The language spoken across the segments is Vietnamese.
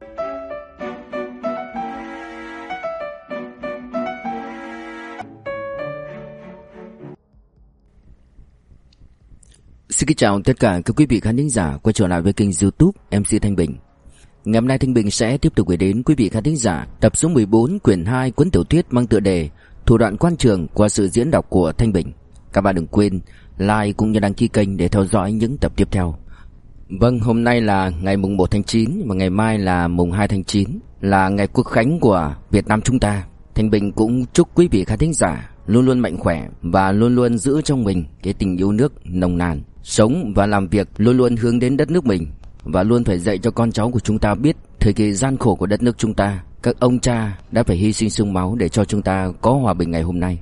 Xin kính chào tất cả các quý vị khán thính giả quay trở lại với kênh youtube MC Thanh Bình. Ngày hôm nay Thanh Bình sẽ tiếp tục gửi đến quý vị khán thính giả tập số 14 quyển 2 cuốn tiểu thuyết mang tựa đề Thủ đoạn quan trường qua sự diễn đọc của Thanh Bình. Các bạn đừng quên like cũng như đăng ký kênh để theo dõi những tập tiếp theo. Vâng, hôm nay là ngày mùng 1 tháng 9 và ngày mai là mùng 2 tháng 9 Là ngày quốc khánh của Việt Nam chúng ta. Thanh Bình cũng chúc quý vị khán thính giả luôn luôn mạnh khỏe và luôn luôn giữ trong mình cái tình yêu nước nồng nàn Sống và làm việc luôn luôn hướng đến đất nước mình Và luôn phải dạy cho con cháu của chúng ta biết Thời kỳ gian khổ của đất nước chúng ta. Các ông cha đã phải hy sinh sương máu để cho chúng ta có hòa bình ngày hôm nay.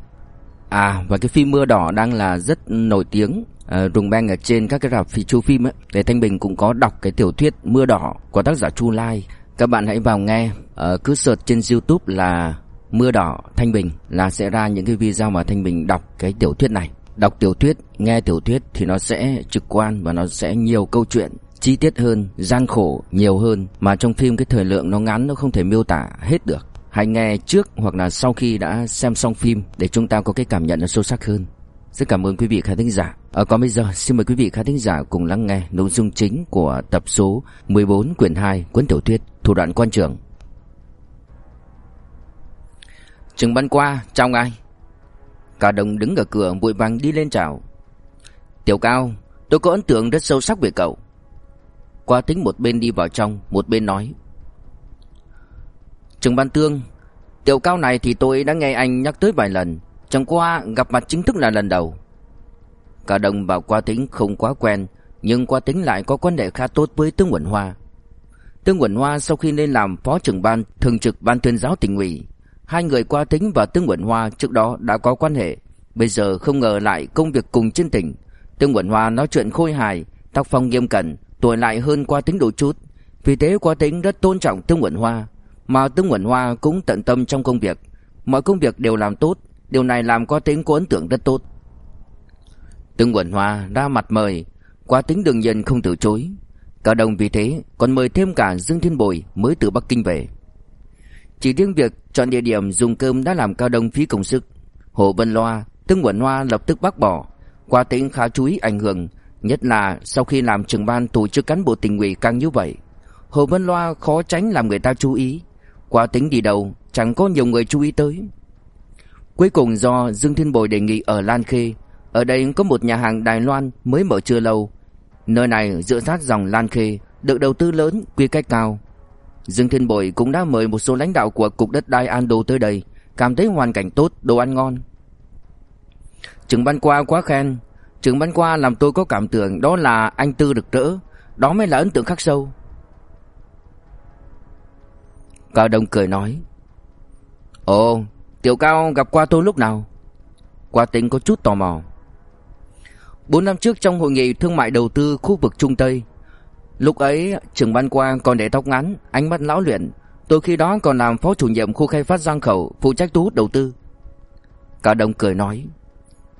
À và cái phim Mưa Đỏ đang là rất nổi tiếng à, Rùng beng ở trên các cái rạp phim chiếu phim ấy. Để Thanh Bình cũng có đọc cái tiểu thuyết Mưa Đỏ của tác giả Chu Lai. Các bạn hãy vào nghe à, Cứ search trên Youtube là Mưa Đỏ Thanh Bình Là sẽ ra những cái video mà Thanh Bình đọc cái tiểu thuyết này. Đọc tiểu thuyết, nghe tiểu thuyết thì nó sẽ trực quan và nó sẽ nhiều câu chuyện chi tiết hơn, gian khổ nhiều hơn mà trong phim cái thời lượng nó ngắn nó không thể miêu tả hết được. Hãy nghe trước hoặc là sau khi đã xem xong phim để chúng ta có cái cảm nhận nó sâu sắc hơn. Rất cảm ơn quý vị khán thính giả. Ở còn bây giờ xin mời quý vị khán thính giả cùng lắng nghe nội dung chính của tập số 14 quyển 2 cuốn tiểu thuyết Thủ đoạn quan trường. Trừng Bắn Qua, chào ngài. Cả đồng đứng ở cửa vội vàng đi lên chào Tiểu Cao Tôi có ấn tượng rất sâu sắc về cậu Qua tính một bên đi vào trong Một bên nói Trường Ban Tương, Tiểu Cao này thì tôi đã nghe anh nhắc tới vài lần. Chẳng qua gặp mặt chính thức là lần đầu. Cả đồng bảo qua tính không quá quen, Nhưng qua tính lại có quan hệ khá tốt với Tương Quẩn Hoa. Tương Quẩn Hoa sau khi lên làm phó trưởng ban, Thường trực ban tuyên giáo tỉnh ủy, Hai người qua tính và Tương Quẩn Hoa trước đó đã có quan hệ. Bây giờ không ngờ lại công việc cùng trên tỉnh. Tương Quẩn Hoa nói chuyện khôi hài, Tác phong nghiêm cẩn, Tuổi lại hơn qua tính đôi chút. Vì thế qua tính rất tôn trọng Tương Quẩn Hoa. Mà Tương Quẩn Hoa cũng tận tâm trong công việc Mọi công việc đều làm tốt Điều này làm có tính có ấn tượng rất tốt Tương Quẩn Hoa ra mặt mời Qua tính đương nhiên không từ chối Cả đồng vì thế còn mời thêm cả Dương Thiên Bồi mới từ Bắc Kinh về chỉ riêng việc chọn địa điểm dùng cơm đã làm Cao Đông phí công sức. Hồ Vân Loa, Tương Quẩn Hoa lập tức bác bỏ. Qua tính khá chú ý ảnh hưởng, nhất là sau khi làm trưởng ban tổ chức cán bộ tỉnh ủy càng như vậy. Hồ Vân Loa khó tránh làm người ta chú ý quá tính đi đâu, chẳng có nhiều người chú ý tới. Cuối cùng do Dương Thiên Bồi đề nghị ở Lan Khê, ở đây có một nhà hàng Đài Loan mới mở chưa lâu. Nơi này dựa sát dòng Lan Khê, được đầu tư lớn, quy cách cao, Dương Thiên bồi cũng đã mời một số lãnh đạo của Cục Đất đai An Đô tới đây, cảm thấy hoàn cảnh tốt, đồ ăn ngon. Trưởng ban qua quá khen, trưởng ban qua làm tôi có cảm tưởng đó là anh Tư được rỡ, đó mới là ấn tượng khắc sâu. Cao Đông cười nói, Ồ, Tiểu Cao gặp qua tôi lúc nào? Qua tính có chút tò mò. Bốn năm trước trong hội nghị thương mại đầu tư khu vực Trung Tây, Lúc ấy trưởng ban qua còn để tóc ngắn Ánh mắt lão luyện Tôi khi đó còn làm phó chủ nhiệm khu khai phát Giang Khẩu Phụ trách thu hút đầu tư Cao Đông cười nói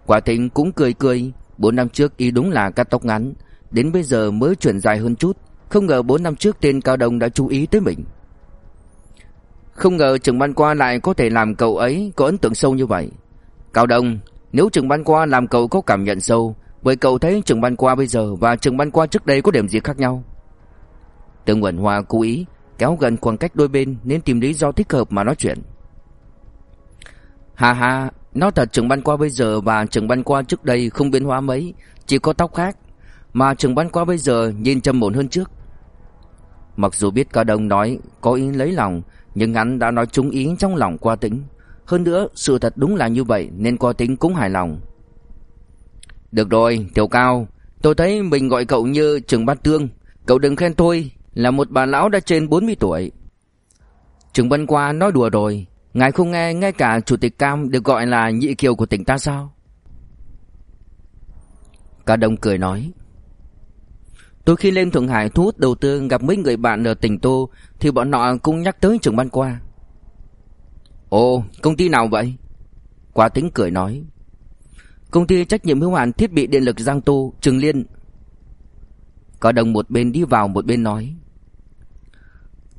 Quả tính cũng cười cười Bốn năm trước y đúng là cắt tóc ngắn Đến bây giờ mới chuyển dài hơn chút Không ngờ bốn năm trước tên Cao Đông đã chú ý tới mình không ngờ trưởng ban qua lại có thể làm cậu ấy Có ấn tượng sâu như vậy Cao Đông Nếu trưởng ban qua làm cậu có cảm nhận sâu Vậy cậu thấy trưởng ban qua bây giờ Và trưởng ban qua trước đây có điểm gì khác nhau Tương Nguyễn Hoa cố ý kéo gần khoảng cách đôi bên nên tìm lý do thích hợp mà nói chuyện. Hà hà, nói thật trưởng ban qua bây giờ và trưởng ban qua trước đây không biến hóa mấy, chỉ có tóc khác, mà trưởng ban qua bây giờ nhìn trầm ổn hơn trước. Mặc dù biết Cao Đông nói có ý lấy lòng, nhưng hắn đã nói trúng ý trong lòng qua tính. Hơn nữa, sự thật đúng là như vậy nên qua tính cũng hài lòng. Được rồi, Tiểu Cao, tôi thấy mình gọi cậu như trưởng ban tương, cậu đừng khen tôi, là một bà lão đã trên 40 tuổi. Trừng Bân Qua nói đùa rồi, ngài không nghe ngay cả chủ tịch Cam được gọi là nhị kiều của tỉnh ta sao? Cả đồng cười nói. Tôi khi lên Thượng Hải thu hút đầu tư gặp mấy người bạn ở tỉnh Tô thì bọn họ cũng nhắc tới Trường ban Qua. Ồ, công ty nào vậy? quả tính cười nói. Công ty trách nhiệm hữu hạn thiết bị điện lực Giang Tô, Trường Liên. có đồng một bên đi vào một bên nói.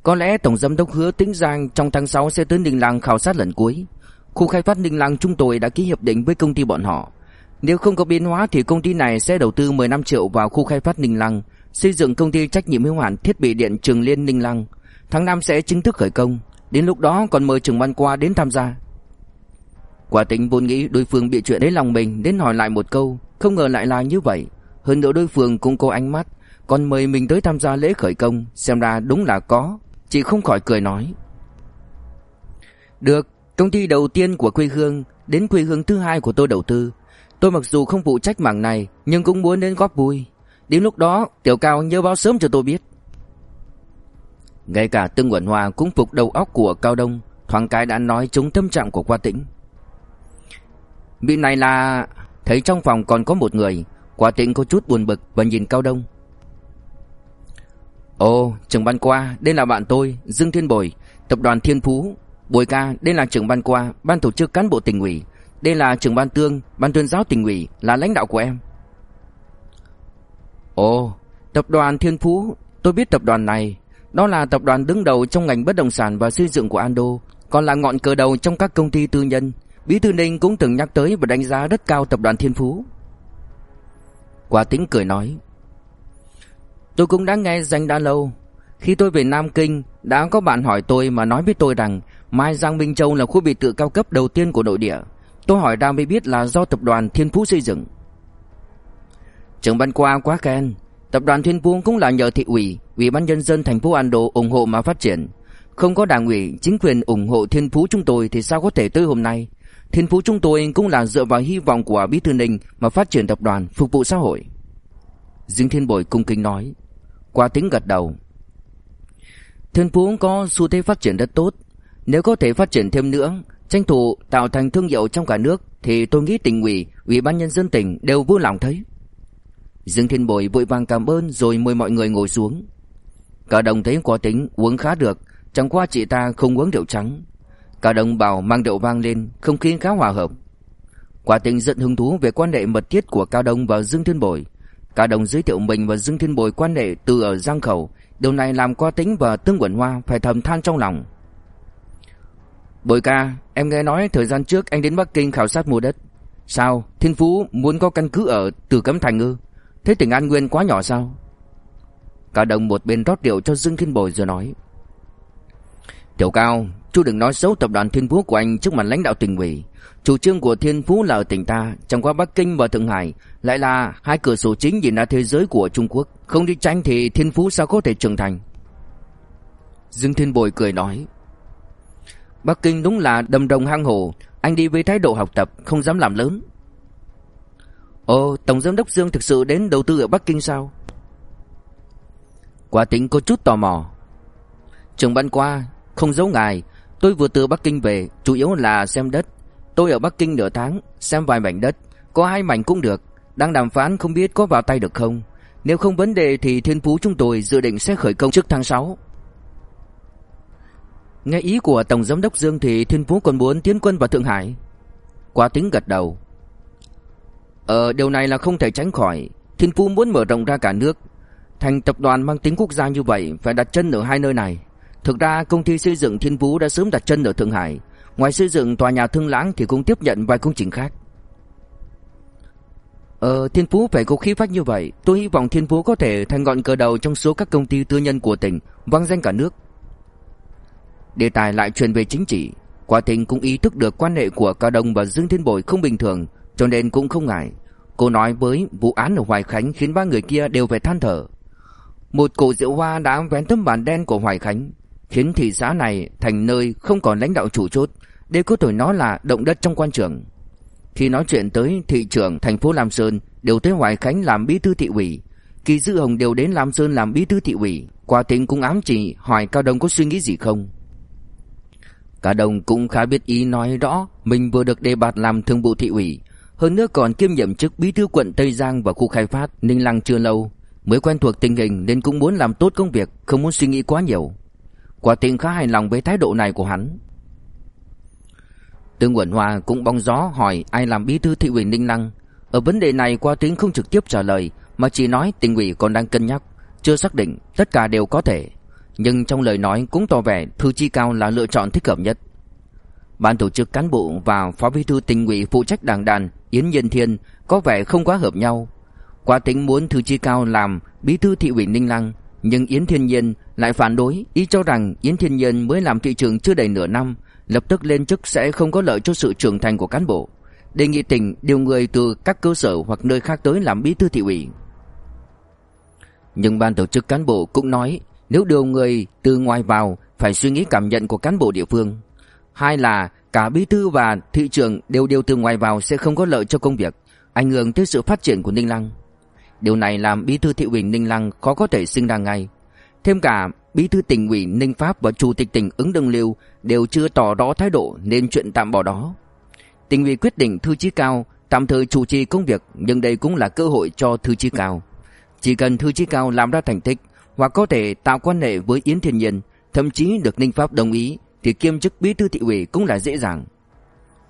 Có lẽ Tổng Giám đốc hứa tính Giang trong tháng 6 sẽ tới Ninh Lăng khảo sát lần cuối. Khu khai phát Ninh Lăng chúng tôi đã ký hiệp định với công ty bọn họ. Nếu không có biến hóa thì công ty này sẽ đầu tư 15 triệu vào khu khai phát Ninh Lăng, xây dựng công ty trách nhiệm hữu hạn thiết bị điện Trường Liên Ninh Lăng. Tháng 5 sẽ chính thức khởi công, đến lúc đó còn mời trường văn qua đến tham gia. Quả tính vốn nghĩ đối phương bị chuyện đến lòng mình đến hỏi lại một câu, không ngờ lại là như vậy. Hơn nữa đối phương cũng có ánh mắt, còn mời mình tới tham gia lễ khởi công, xem ra đúng là có. Chị không khỏi cười nói. Được, công ty đầu tiên của quê hương, đến quê hương thứ hai của tôi đầu tư. Tôi mặc dù không phụ trách mảng này, nhưng cũng muốn đến góp vui. Đến lúc đó, Tiểu Cao nhớ báo sớm cho tôi biết. Ngay cả Tương Quẩn Hòa cũng phục đầu óc của Cao Đông, thoáng cái đã nói trúng tâm trạng của Qua Tĩnh. Vị này là... Thấy trong phòng còn có một người, Qua Tĩnh có chút buồn bực và nhìn Cao Đông. Ồ, trưởng ban qua, đây là bạn tôi, Dương Thiên Bồi, tập đoàn Thiên Phú. Bồi ca, đây là trưởng ban qua, ban tổ chức cán bộ tỉnh ủy. Đây là trưởng ban tương, ban tuyên giáo tỉnh ủy, là lãnh đạo của em. Ồ, tập đoàn Thiên Phú, tôi biết tập đoàn này. Đó là tập đoàn đứng đầu trong ngành bất động sản và xây dựng của Ando, còn là ngọn cờ đầu trong các công ty tư nhân. Bí thư Ninh cũng từng nhắc tới và đánh giá rất cao tập đoàn Thiên Phú. Quả tính cười nói. Tôi cũng đã nghe danh đã lâu. Khi tôi về Nam Kinh, đã có bạn hỏi tôi mà nói với tôi rằng Mai Giang Minh Châu là khu biệt thự cao cấp đầu tiên của nội địa. Tôi hỏi ra mới biết là do tập đoàn Thiên Phú xây dựng. Trưởng ban qua quá khen, tập đoàn Thiên Phú cũng là nhờ thị ủy, ủy ban nhân dân thành phố An Đô ủng hộ mà phát triển. Không có đảng ủy, chính quyền ủng hộ Thiên Phú chúng tôi thì sao có thể tới hôm nay. Thiên Phú chúng tôi cũng là dựa vào hy vọng của Bí thư Ninh mà phát triển tập đoàn, phục vụ xã hội. Dương Thiên Bội cung kính nói. Qua tính gật đầu. Thiên Phú có xu thế phát triển rất tốt. Nếu có thể phát triển thêm nữa, tranh thủ tạo thành thương hiệu trong cả nước thì tôi nghĩ tỉnh ủy, ủy ban nhân dân tỉnh đều vui lòng thấy. Dương Thiên Bội vội vàng cảm ơn rồi mời mọi người ngồi xuống. Cả đồng thấy quả tính uống khá được, chẳng qua chị ta không uống rượu trắng. Cả đồng bảo mang rượu vang lên, không khí khá hòa hợp. Quả tính rất hứng thú về quan hệ mật thiết của Cao Đông và Dương Thiên Bội. Cả đồng giới thiệu mình và Dương Thiên Bội quan hệ từ ở Giang Khẩu, điều này làm Qua Tính và Tương Quẩn Hoa phải thầm than trong lòng. Bội ca, em nghe nói thời gian trước anh đến Bắc Kinh khảo sát mua đất. Sao, Thiên Phú muốn có căn cứ ở Từ Cấm Thành ư? Thế tỉnh An Nguyên quá nhỏ sao? Cả đồng một bên rót rượu cho Dương Thiên Bồi rồi nói. Tiểu Cao, chú đừng nói xấu tập đoàn Thiên Phú của anh trước mặt lãnh đạo tỉnh ủy. Chủ trương của Thiên Phú là ở tỉnh ta, trong qua Bắc Kinh và Thượng Hải, lại là hai cửa sổ chính nhìn ra thế giới của Trung Quốc. Không đi tranh thì Thiên Phú sao có thể trưởng thành? Dương Thiên Bồi cười nói. Bắc Kinh đúng là đầm rồng hang hồ, anh đi với thái độ học tập, không dám làm lớn. Ồ, Tổng Giám đốc Dương thực sự đến đầu tư ở Bắc Kinh sao? Quả tính có chút tò mò. Trường ban qua, không giấu ngài, tôi vừa từ Bắc Kinh về, chủ yếu là xem đất. Tôi ở Bắc Kinh nửa tháng, xem vài mảnh đất, có hai mảnh cũng được, đang đàm phán không biết có vào tay được không. Nếu không vấn đề thì Thiên Phú chúng tôi dự định sẽ khởi công trước tháng 6. Nghe ý của Tổng Giám đốc Dương thì Thiên Phú còn muốn tiến quân vào Thượng Hải. Quá tính gật đầu. Ờ, điều này là không thể tránh khỏi. Thiên Phú muốn mở rộng ra cả nước. Thành tập đoàn mang tính quốc gia như vậy phải đặt chân ở hai nơi này. Thực ra công ty xây dựng Thiên Phú đã sớm đặt chân ở Thượng Hải. Ngoài xây dựng tòa nhà Thương Lãng thì cũng tiếp nhận vài công trình khác. Ờ, Thiên Phú phải có khí phách như vậy. Tôi hy vọng Thiên Phú có thể thành ngọn cờ đầu trong số các công ty tư nhân của tỉnh, vang danh cả nước. Đề tài lại truyền về chính trị. Quả tình cũng ý thức được quan hệ của Cao Đông và Dương Thiên Bội không bình thường, cho nên cũng không ngại. Cô nói với vụ án ở Hoài Khánh khiến ba người kia đều phải than thở. Một cổ rượu hoa đã vén tấm bản đen của Hoài Khánh, khiến thị xã này thành nơi không còn lãnh đạo chủ chốt, đều có tuổi nó là động đất trong quan trường. Khi nói chuyện tới thị trưởng thành phố Lam Sơn, đều tới Hoài Khánh làm bí thư thị ủy. Kỳ Dư Hồng đều đến Lam Sơn làm bí thư thị ủy. Qua tính cũng ám chỉ hỏi Cao Đông có suy nghĩ gì không. Cả đồng cũng khá biết ý nói rõ mình vừa được đề bạt làm thương vụ thị ủy, hơn nữa còn kiêm nhiệm chức bí thư quận Tây Giang và khu khai phát Ninh Lăng chưa lâu, mới quen thuộc tình hình nên cũng muốn làm tốt công việc, không muốn suy nghĩ quá nhiều. Quả tình khá hài lòng với thái độ này của hắn. Tương Quẩn Hoa cũng bóng gió hỏi ai làm bí thư thị ủy Ninh Lăng. Ở vấn đề này qua tính không trực tiếp trả lời mà chỉ nói tỉnh ủy còn đang cân nhắc, chưa xác định, tất cả đều có thể. Nhưng trong lời nói cũng tỏ vẻ Thư Chi Cao là lựa chọn thích hợp nhất Ban tổ chức cán bộ và phó bí thư tỉnh ủy phụ trách đảng đàn Yến Nhân Thiên có vẻ không quá hợp nhau. Quá tính muốn Thư Chi Cao làm bí thư thị ủy Ninh Lăng, Nhưng Yến Thiên Nhiên lại phản đối Ý cho rằng Yến Thiên Nhiên mới làm thị trưởng chưa đầy nửa năm, Lập tức lên chức sẽ không có lợi cho sự trưởng thành của cán bộ. Đề nghị tỉnh điều người từ các cơ sở hoặc nơi khác tới làm bí thư thị ủy. Nhưng ban tổ chức cán bộ cũng nói, Nếu điều người từ ngoài vào, Phải suy nghĩ cảm nhận của cán bộ địa phương. Hai là cả bí thư và thị trưởng đều điều từ ngoài vào sẽ không có lợi cho công việc Ảnh hưởng tới sự phát triển của Ninh Lăng Điều này làm bí thư thị ủy Ninh Lăng khó có thể sinh ra ngay. Thêm cả bí thư tỉnh ủy Ninh Pháp và chủ tịch tỉnh ứng đương Liêu đều chưa tỏ rõ thái độ nên chuyện tạm bỏ đó. Tỉnh ủy quyết định thư chí cao tạm thời chủ trì công việc nhưng đây cũng là cơ hội cho thư chí cao. Chỉ cần thư chí cao làm ra thành tích hoặc có thể tạo quan hệ với Yến Thiên Nhiên, thậm chí được Ninh Pháp đồng ý thì kiêm chức bí thư thị ủy cũng là dễ dàng.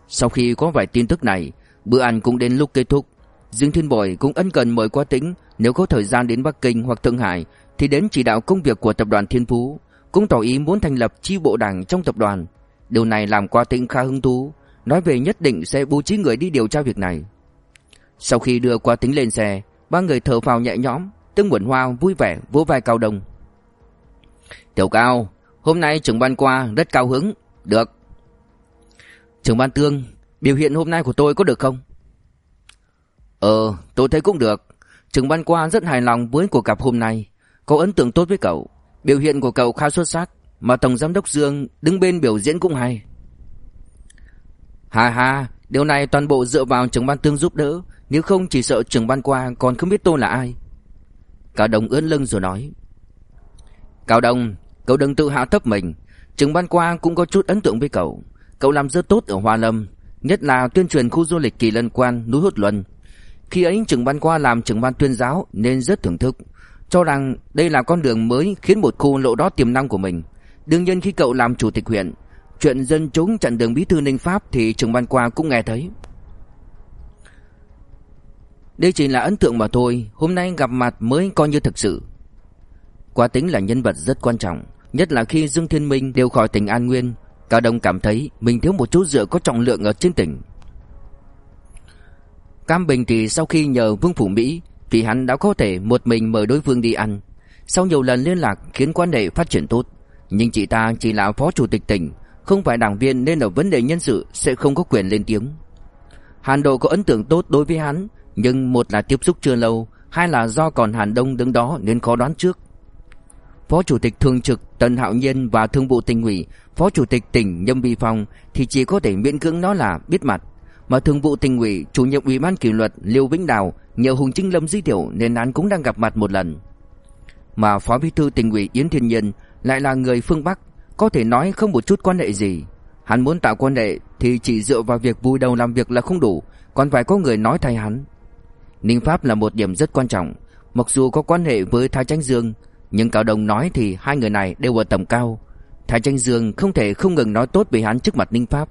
Sau khi có vài tin tức này, bữa ăn cũng đến lúc kết thúc. Dương Thiên Bội cũng ân cần mời qua Tĩnh nếu có thời gian đến Bắc Kinh hoặc Thượng Hải thì đến chỉ đạo công việc của tập đoàn Thiên Phú, cũng tỏ ý muốn thành lập chi bộ đảng trong tập đoàn. Điều này làm qua Tĩnh khá hứng thú, nói về nhất định sẽ bố trí người đi điều tra việc này. Sau khi đưa qua Tĩnh lên xe, ba người thở phào nhẹ nhõm, Tương Quẩn Hoa vui vẻ vỗ vai Cao Đông. Tiểu Cao, hôm nay trưởng ban qua rất cao hứng, được. Trưởng ban Tương, biểu hiện hôm nay của tôi có được không? Ờ, tôi thấy cũng được. Trưởng ban qua rất hài lòng với cuộc gặp hôm nay. Có ấn tượng tốt với cậu. Biểu hiện của cậu khá xuất sắc. Mà Tổng Giám đốc Dương đứng bên biểu diễn cũng hay. Hà hà, điều này toàn bộ dựa vào trưởng ban tương giúp đỡ. Nếu không chỉ sợ trưởng ban qua còn không biết tôi là ai. Cao đồng ướn lưng rồi nói. Cao Đông, cậu đừng tự hạ thấp mình. trường ban qua cũng có chút ấn tượng với cậu. Cậu làm rất tốt ở Hoa Lâm. Nhất là tuyên truyền khu du lịch kỳ lân quan núi hút Luân khi ấy trường ban qua làm trưởng ban tuyên giáo nên rất thưởng thức, cho rằng đây là con đường mới khiến một khu lộ đó tiềm năng của mình. Đương nhiên khi cậu làm chủ tịch huyện, chuyện dân chúng chặn đường bí thư Ninh Pháp thì trường ban qua cũng nghe thấy. Đây chỉ là ấn tượng mà thôi, hôm nay gặp mặt mới coi như thực sự. Quá tính là nhân vật rất quan trọng, nhất là khi Dương Thiên Minh đều khỏi tỉnh An Nguyên, Cao Đông cảm thấy mình thiếu một chút dựa có trọng lượng ở trên tỉnh. Cam Bình thì sau khi nhờ Vương Phủ Mỹ thì hắn đã có thể một mình mời đối phương đi ăn. Sau nhiều lần liên lạc khiến quan hệ phát triển tốt, nhưng chị ta chỉ là phó chủ tịch tỉnh, không phải đảng viên nên ở vấn đề nhân sự sẽ không có quyền lên tiếng. Hàn Độ có ấn tượng tốt đối với hắn, nhưng một là tiếp xúc chưa lâu, hai là do còn Hàn Đông đứng đó nên khó đoán trước. Phó chủ tịch thường trực Tần Hạo Nhiên và Thương vụ tỉnh ủy, phó chủ tịch tỉnh Nhâm Vi Phong thì chỉ có thể miễn cưỡng nói là biết mặt mà thường vụ tỉnh ủy, chủ nhiệm ủy ban kỷ luật Liêu Vĩnh Đào nhờ Hùng Trinh Lâm giới thiệu nên án cũng đang gặp mặt một lần. Mà phó bí thư tỉnh ủy Yến Thiên Nhân lại là người phương Bắc, có thể nói không một chút quan hệ gì. Hắn muốn tạo quan hệ thì chỉ dựa vào việc vui đầu làm việc là không đủ, còn phải có người nói thay hắn. Ninh Pháp là một điểm rất quan trọng, mặc dù có quan hệ với Thái Tranh Dương, nhưng Cao Đồng nói thì hai người này đều ở tầm cao. Thái Tranh Dương không thể không ngừng nói tốt về hắn trước mặt Ninh Pháp.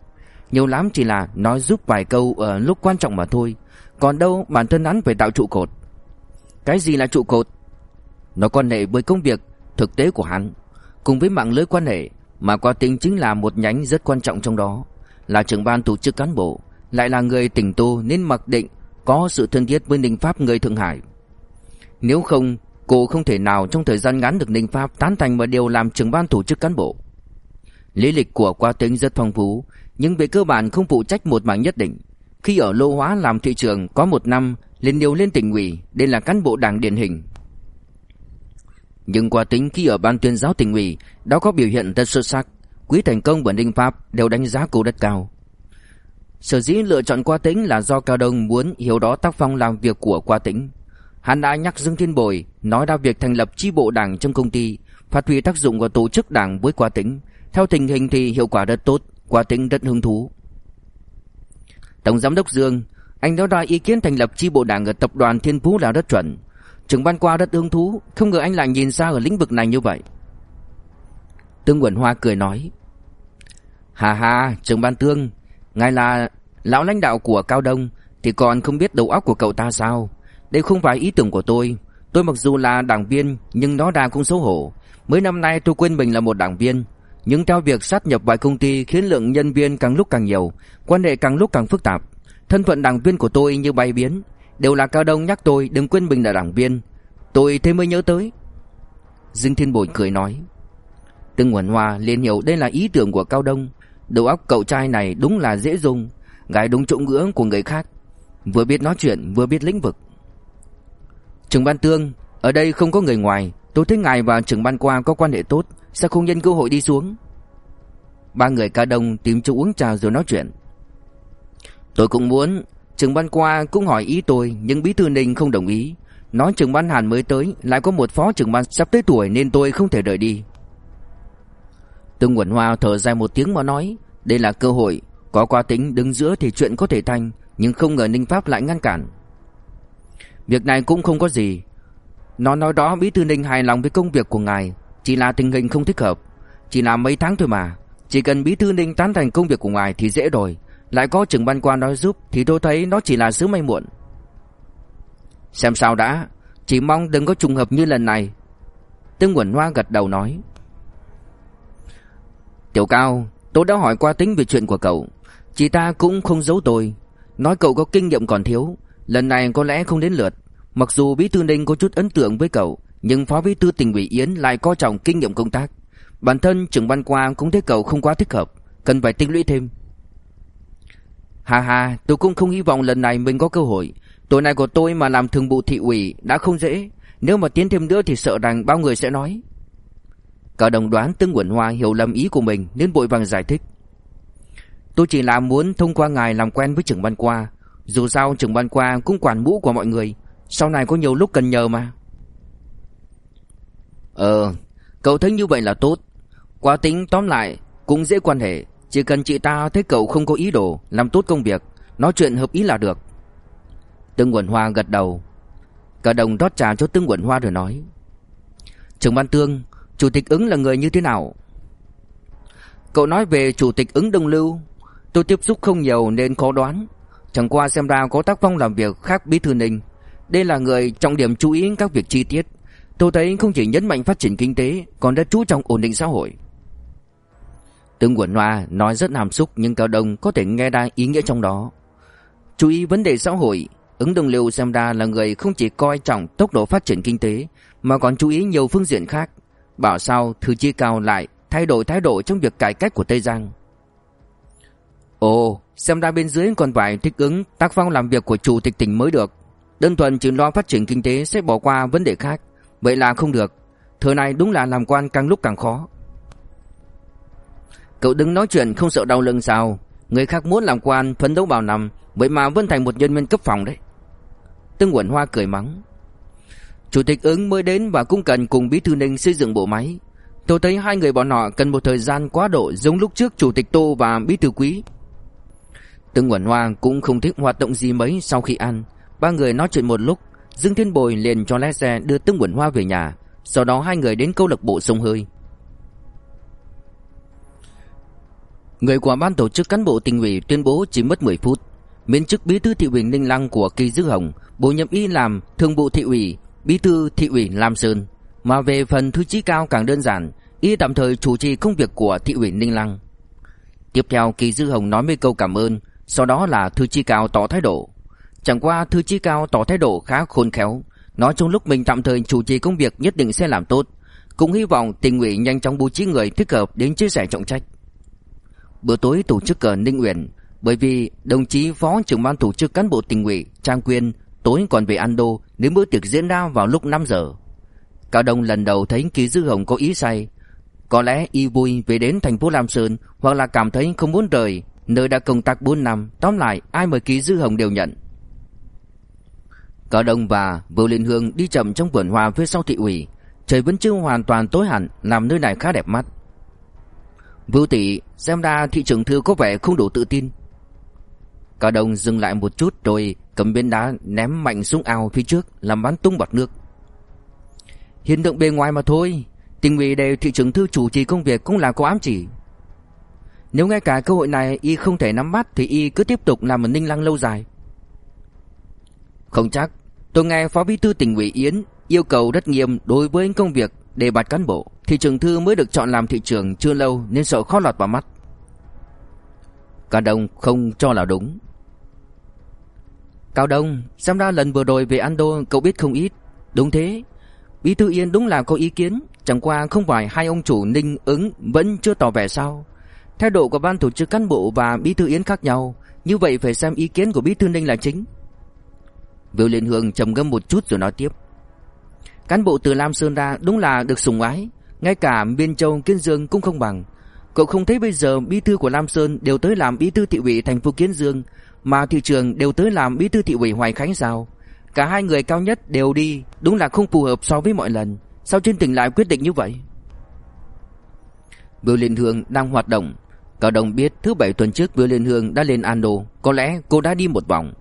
Nhiều lắm chỉ là nói giúp vài câu ở lúc quan trọng mà thôi Còn đâu bản thân hắn phải tạo trụ cột Cái gì là trụ cột? Nó quan hệ với công việc thực tế của hắn Cùng với mạng lưới quan hệ Mà qua tính chính là một nhánh rất quan trọng trong đó Là trưởng ban tổ chức cán bộ, Lại là người tỉnh tu nên mặc định Có sự thân thiết với Ninh Pháp người Thượng Hải Nếu không Cô không thể nào trong thời gian ngắn được Ninh Pháp tán thành vào điều làm trưởng ban tổ chức cán bộ Lý lịch của qua tính rất phong phú nhưng về cơ bản không phụ trách một mảng nhất định. Khi ở Lô Hóa làm thị trường có một năm, liền điều lên tỉnh ủy, đây là cán bộ đảng điển hình. Nhưng qua tính khi ở ban tuyên giáo tỉnh ủy, đã có biểu hiện rất xuất sắc. Quý Thành Công và Ninh Pháp đều đánh giá cô rất cao. Sở dĩ lựa chọn qua tính là do Cao Đông muốn hiểu đó tác phong làm việc của qua tính. Hắn đã nhắc Dương Thiên Bồi nói ra việc thành lập chi bộ đảng trong công ty, phát huy tác dụng của tổ chức đảng với qua Tĩnh. Theo tình hình thì hiệu quả rất tốt. Quả Tĩnh rất hứng thú Tổng Giám đốc Dương Anh đã ra ý kiến thành lập chi bộ đảng ở tập đoàn Thiên Phú là rất chuẩn Trưởng ban qua rất hứng thú Không ngờ anh lại nhìn xa ở lĩnh vực này như vậy Tương Quẩn Hoa cười nói Hà hà trưởng ban Tương Ngài là lão lãnh đạo của Cao Đông Thì còn không biết đầu óc của cậu ta sao đây không phải ý tưởng của tôi. Tôi mặc dù là đảng viên, Nhưng nó ra cũng xấu hổ. Mấy năm nay tôi quên mình là một đảng viên. Nhưng theo việc sát nhập vài công ty Khiến lượng nhân viên càng lúc càng nhiều, Quan hệ càng lúc càng phức tạp. Thân phận đảng viên của tôi như bay biến. Đều là Cao Đông nhắc tôi, đừng quên mình là đảng viên. Tôi thế mới nhớ tới. Dương Thiên Bồi cười nói, Từng Nguồn Hoa liền hiểu đây là ý tưởng của Cao Đông. Đầu óc cậu trai này đúng là dễ dùng, Gái đúng chỗ ngưỡng của người khác. Vừa biết nói chuyện, vừa biết lĩnh vực. Trưởng ban tương, Ở đây không có người ngoài. Tôi thấy ngài và trưởng ban qua có quan hệ tốt. Sao không nhân cơ hội đi xuống? Ba người ca Đông tìm chỗ uống trà rồi nói chuyện. Tôi cũng muốn. Trưởng ban qua cũng hỏi ý tôi, Nhưng Bí Thư Ninh không đồng ý. Nói trưởng ban Hàn mới tới, Lại có một phó trưởng ban sắp tới tuổi Nên tôi không thể đợi đi. Tương Quẩn Hoa thở dài một tiếng mà nói, Đây là cơ hội. Có qua tính đứng giữa thì chuyện có thể thành, Nhưng không ngờ Ninh Pháp lại ngăn cản. Việc này cũng không có gì. Nó nói đó Bí Thư Ninh hài lòng với công việc của ngài. Chỉ là tình hình không thích hợp. Chỉ là mấy tháng thôi mà. Chỉ cần Bí Thư Ninh tán thành công việc của ngài thì dễ rồi. Lại có trưởng ban quan nói giúp Thì tôi thấy nó chỉ là sứ may muộn. Xem sao đã. Chỉ mong đừng có trùng hợp như lần này. Tương Quẩn Hoa gật đầu nói. Tiểu Cao, Tôi đã hỏi qua tính về chuyện của cậu. Chị ta cũng không giấu tôi. Nói cậu có kinh nghiệm còn thiếu. Lần này có lẽ không đến lượt. Mặc dù Bí thư Ninh có chút ấn tượng với cậu, Nhưng Phó Bí thư tỉnh ủy Yến lại coi trọng kinh nghiệm công tác. Bản thân trưởng ban qua cũng thấy cậu không quá thích hợp, Cần phải tinh lũy thêm. Hà hà tôi cũng không hy vọng lần này mình có cơ hội. Tuổi này của tôi mà làm thường vụ thị ủy đã không dễ. Nếu mà tiến thêm nữa thì sợ rằng bao người sẽ nói. Cả đồng đoán Tương Quẩn Hoa hiểu lầm ý của mình nên vội vàng giải thích. Tôi chỉ là muốn thông qua ngài làm quen với trưởng ban qua dù sao, trưởng ban qua cũng quản mũ của mọi người. Sau này có nhiều lúc cần nhờ mà. Ờ Cậu thấy như vậy là tốt. Quá tính tóm lại, Cũng dễ quan hệ. Chỉ cần chị ta thấy cậu không có ý đồ Làm tốt công việc, Nói chuyện hợp ý là được. Tương Quẩn Hoa gật đầu. Cả đồng rót trà cho Tương Quẩn Hoa rồi nói. Trưởng ban tương, Chủ tịch ứng là người như thế nào? Cậu nói về chủ tịch ứng Đông Lưu. Tôi tiếp xúc không nhiều nên khó đoán. Chẳng qua xem ra có tác phong làm việc khác bí thư ninh. Đây là người trọng điểm chú ý các việc chi tiết. Tôi thấy không chỉ nhấn mạnh phát triển kinh tế Còn đã chú trọng ổn định xã hội. Tướng Quẩn Hoa nói rất hàm xúc Nhưng Cao Đông có thể nghe ra ý nghĩa trong đó. Chú ý vấn đề xã hội Ứng Đông Lưu xem ra là người không chỉ coi trọng tốc độ phát triển kinh tế Mà còn chú ý nhiều phương diện khác Bảo sao Thư Chi Cao lại thay đổi thái độ trong việc cải cách của Tây Giang. Ồ, xem ra bên dưới còn phải thích ứng tác phong làm việc của chủ tịch tỉnh mới được. Đơn thuần chỉ lo phát triển kinh tế sẽ bỏ qua vấn đề khác. Vậy là không được. Thời này đúng là làm quan càng lúc càng khó. Cậu đứng nói chuyện không sợ đau lưng sao. Người khác muốn làm quan phấn đấu bao năm, vậy mà vẫn thành một nhân viên cấp phòng đấy. Tương Quẩn Hoa cười mắng. Chủ tịch ứng mới đến và cũng cần cùng Bí Thư Ninh xây dựng bộ máy. Tôi thấy hai người bọn họ cần một thời gian quá độ giống lúc trước Chủ tịch Tô và Bí Thư Quý. Tương Quẩn Hoa cũng không thích hoạt động gì mấy sau khi ăn. Ba người nói chuyện một lúc, Dương Thiên Bồi liền cho lái xe đưa Tương Quẩn Hoa về nhà. Sau đó hai người đến câu lạc bộ sông hơi. Người của ban tổ chức cán bộ tỉnh ủy tuyên bố chỉ mất 10 phút. Miễn chức bí thư thị ủy Ninh Lăng của Kỳ Dư Hồng, bổ nhiệm y làm thường vụ thị ủy bí thư thị ủy Lam Sơn, mà về phần thư chí cao càng đơn giản, y tạm thời chủ trì công việc của thị ủy Ninh Lăng. Tiếp theo Kỳ Dư Hồng nói mấy câu cảm ơn, sau đó là thư chi cao tỏ thái độ. Chẳng qua thư chi cao tỏ thái độ khá khôn khéo, nói trong lúc mình tạm thời chủ trì công việc nhất định sẽ làm tốt, cũng hy vọng tình ủy nhanh chóng bố trí người thích hợp đến chia sẻ trọng trách. Bữa tối tổ chức ở Ninh Uyển, bởi vì đồng chí phó trưởng ban tổ chức cán bộ tình ủy Trang Quyên tối còn về ăn đô nếu bữa tiệc diễn ra vào lúc 5 giờ. Cao Đông lần đầu thấy ký Dư Hồng có ý say. Có lẽ y vui về đến thành phố Lam Sơn hoặc là cảm thấy không muốn rời, nơi đã công tác 4 năm, tóm lại ai mời ký Dư Hồng đều nhận. Cả Đông và Vưu Liên Hương đi chậm trong vườn hoa phía sau thị ủy, trời vẫn chưa hoàn toàn tối hẳn, làm nơi này khá đẹp mắt. Vưu tỷ, xem ra thị trưởng thư có vẻ không đủ tự tin. Cả Đông dừng lại một chút rồi cầm viên đá ném mạnh xuống ao phía trước làm bắn tung bọt nước. Hiện tượng bề ngoài mà thôi, tình ủy đều thị trưởng thư chủ trì công việc cũng là có ám chỉ. Nếu ngay cả cơ hội này y không thể nắm bắt thì y cứ tiếp tục làm ở Ninh Lăng lâu dài. Không chắc, tôi nghe Phó Bí thư tỉnh ủy Yến yêu cầu rất nghiêm đối với công việc đề bạt cán bộ, thị trường thư mới được chọn làm thị trường chưa lâu nên sợ khó lọt vào mắt. Cao Đông không cho là đúng. Cao Đông, xem ra lần vừa rồi về Ando cậu biết không ít. Đúng thế, Bí thư Yên đúng là có ý kiến, chẳng qua không phải hai ông chủ Ninh ứng vẫn chưa tỏ vẻ sao. Thái độ của ban tổ chức cán bộ và Bí thư Yến khác nhau, như vậy phải xem ý kiến của Bí thư Ninh là chính. Viu Liên Hương trầm ngâm một chút rồi nói tiếp. Cán bộ từ Lam Sơn ra đúng là được sủng ái, ngay cả Biên Châu Kiên Dương cũng không bằng. Cậu không thấy bây giờ bí thư của Lam Sơn đều tới làm bí thư thị ủy thành phố Kiến Dương, mà thị trường đều tới làm bí thư thị ủy Hoài Khánh sao? Cả hai người cao nhất đều đi, đúng là không phù hợp so với mọi lần. Sao trên tỉnh lại quyết định như vậy? Biểu Liên Hương đang hoạt động. Cao Đồng biết thứ bảy tuần trước Bưu Liên Hương đã lên Ando, có lẽ cô đã đi một vòng.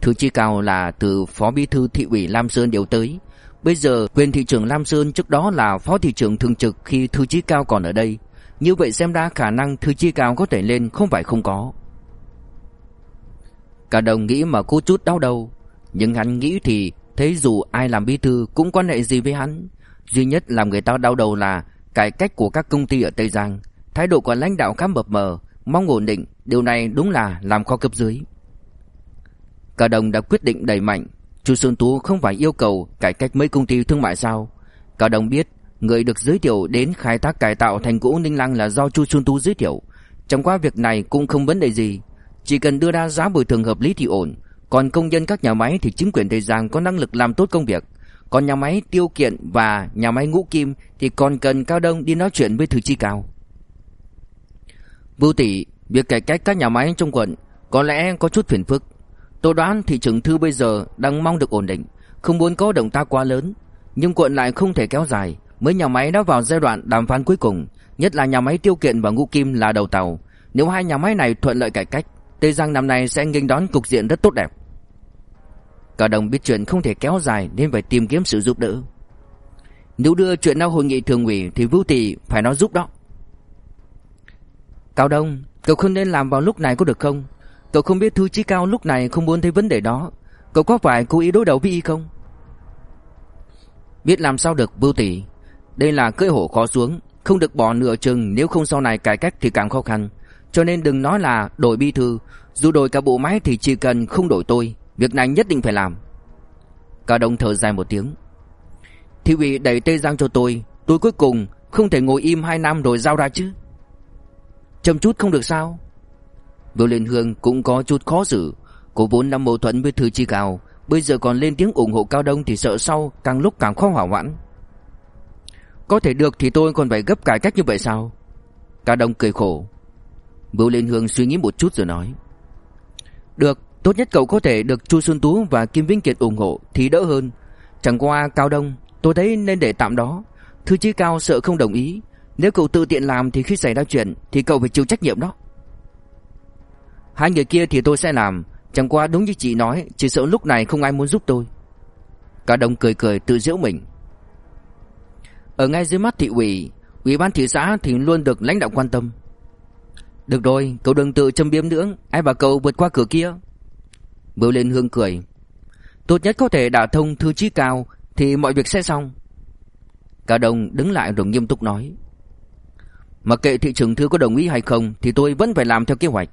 Thư chi cao là từ phó bí thư thị ủy Lam Sơn đều tới. Bây giờ quyền thị trưởng Lam Sơn trước đó là phó thị trưởng thường trực khi thư chi cao còn ở đây. Như vậy xem ra khả năng thư chi cao có thể lên không phải không có. Cả đồng nghĩ mà cô chút đau đầu. Nhưng hắn nghĩ thì thấy dù ai làm bí thư cũng quan hệ gì với hắn. Duy nhất làm người ta đau đầu là cải cách của các công ty ở Tây Giang. Thái độ của lãnh đạo khá mập mờ, mong ổn định. Điều này đúng là làm kho cấp dưới. Cả đồng đã quyết định đẩy mạnh. Chu Xuân Tú không phải yêu cầu cải cách mấy công ty thương mại sao. Cả đồng biết người được giới thiệu đến khai thác cải tạo thành cũ Ninh Lăng là do Chu Xuân Tú giới thiệu. Trong qua việc này cũng không vấn đề gì. Chỉ cần đưa ra giá bồi thường hợp lý thì ổn. Còn công nhân các nhà máy thì chính quyền Tây Giang có năng lực làm tốt công việc. Còn nhà máy tiêu kiện và nhà máy ngũ kim thì còn cần Cao Đông đi nói chuyện với Thư Chi Cao. Vưu tỷ, việc cải cách các nhà máy trong quận có lẽ có chút phiền phức. Tôi đoán thị trường thư bây giờ đang mong được ổn định, không muốn có động tác quá lớn, nhưng quận lại không thể kéo dài, mấy nhà máy đã vào giai đoạn đàm phán cuối cùng, nhất là nhà máy tiêu kiện và ngũ kim là đầu tàu. Nếu hai nhà máy này thuận lợi cải cách, Tây Giang năm nay sẽ nghênh đón cục diện rất tốt đẹp. Cả đồng biết chuyện không thể kéo dài nên phải tìm kiếm sự giúp đỡ. Nếu đưa chuyện ra hội nghị thường ủy thì Vũ Tỷ phải nói giúp đó. Cao Đông, cậu không nên làm vào lúc này có được không? Cậu không biết Thư Chí Cao lúc này không muốn thấy vấn đề đó. Cậu có phải cố ý đối đầu với y không? Biết làm sao được Bưu Tỷ. Đây là cưỡi hổ khó xuống, không được bỏ nửa chừng nếu không sau này cải cách thì càng khó khăn. Cho nên đừng nói là đổi bi thư, dù đổi cả bộ máy thì chỉ cần không đổi tôi, Việc này nhất định phải làm Cao Đông thở dài một tiếng Thị ủy đẩy Tây Giang cho tôi Tôi cuối cùng không thể ngồi im 2 năm rồi giao ra chứ Chậm chút không được sao? Vô Liên Hương cũng có chút khó xử. Cô vốn đang mâu thuẫn với Thư Chi Cao. Bây giờ còn lên tiếng ủng hộ Cao Đông Thì sợ sau càng lúc càng khó hỏa hoãn. Có thể được thì tôi còn phải gấp cải cách như vậy sao? Cao Đông cười khổ. Vô Liên Hương suy nghĩ một chút rồi nói. Được Tốt nhất cậu có thể được Chu Xuân Tú và Kim Vĩnh Kiệt ủng hộ thì đỡ hơn. Chẳng qua Cao Đông, tôi thấy nên để tạm đó. Thư chi Cao sợ không đồng ý. Nếu cậu tự tiện làm thì khi xảy ra chuyện thì cậu phải chịu trách nhiệm đó. Hai người kia thì tôi sẽ làm. Chẳng qua đúng như chị nói, chỉ sợ lúc này không ai muốn giúp tôi. cả đồng cười cười tự giễu mình. Ở ngay dưới mắt thị ủy, ủy ban thị xã thì luôn được lãnh đạo quan tâm. Được rồi, cậu đừng tự châm biếm nữa, ai bảo cậu vượt qua cửa kia. Bưu lên Hương cười. Tốt nhất có thể đả thông thư chí cao thì mọi việc sẽ xong. cả đồng đứng lại rồi nghiêm túc nói. Mặc kệ thị trường thư có đồng ý hay không thì tôi vẫn phải làm theo kế hoạch.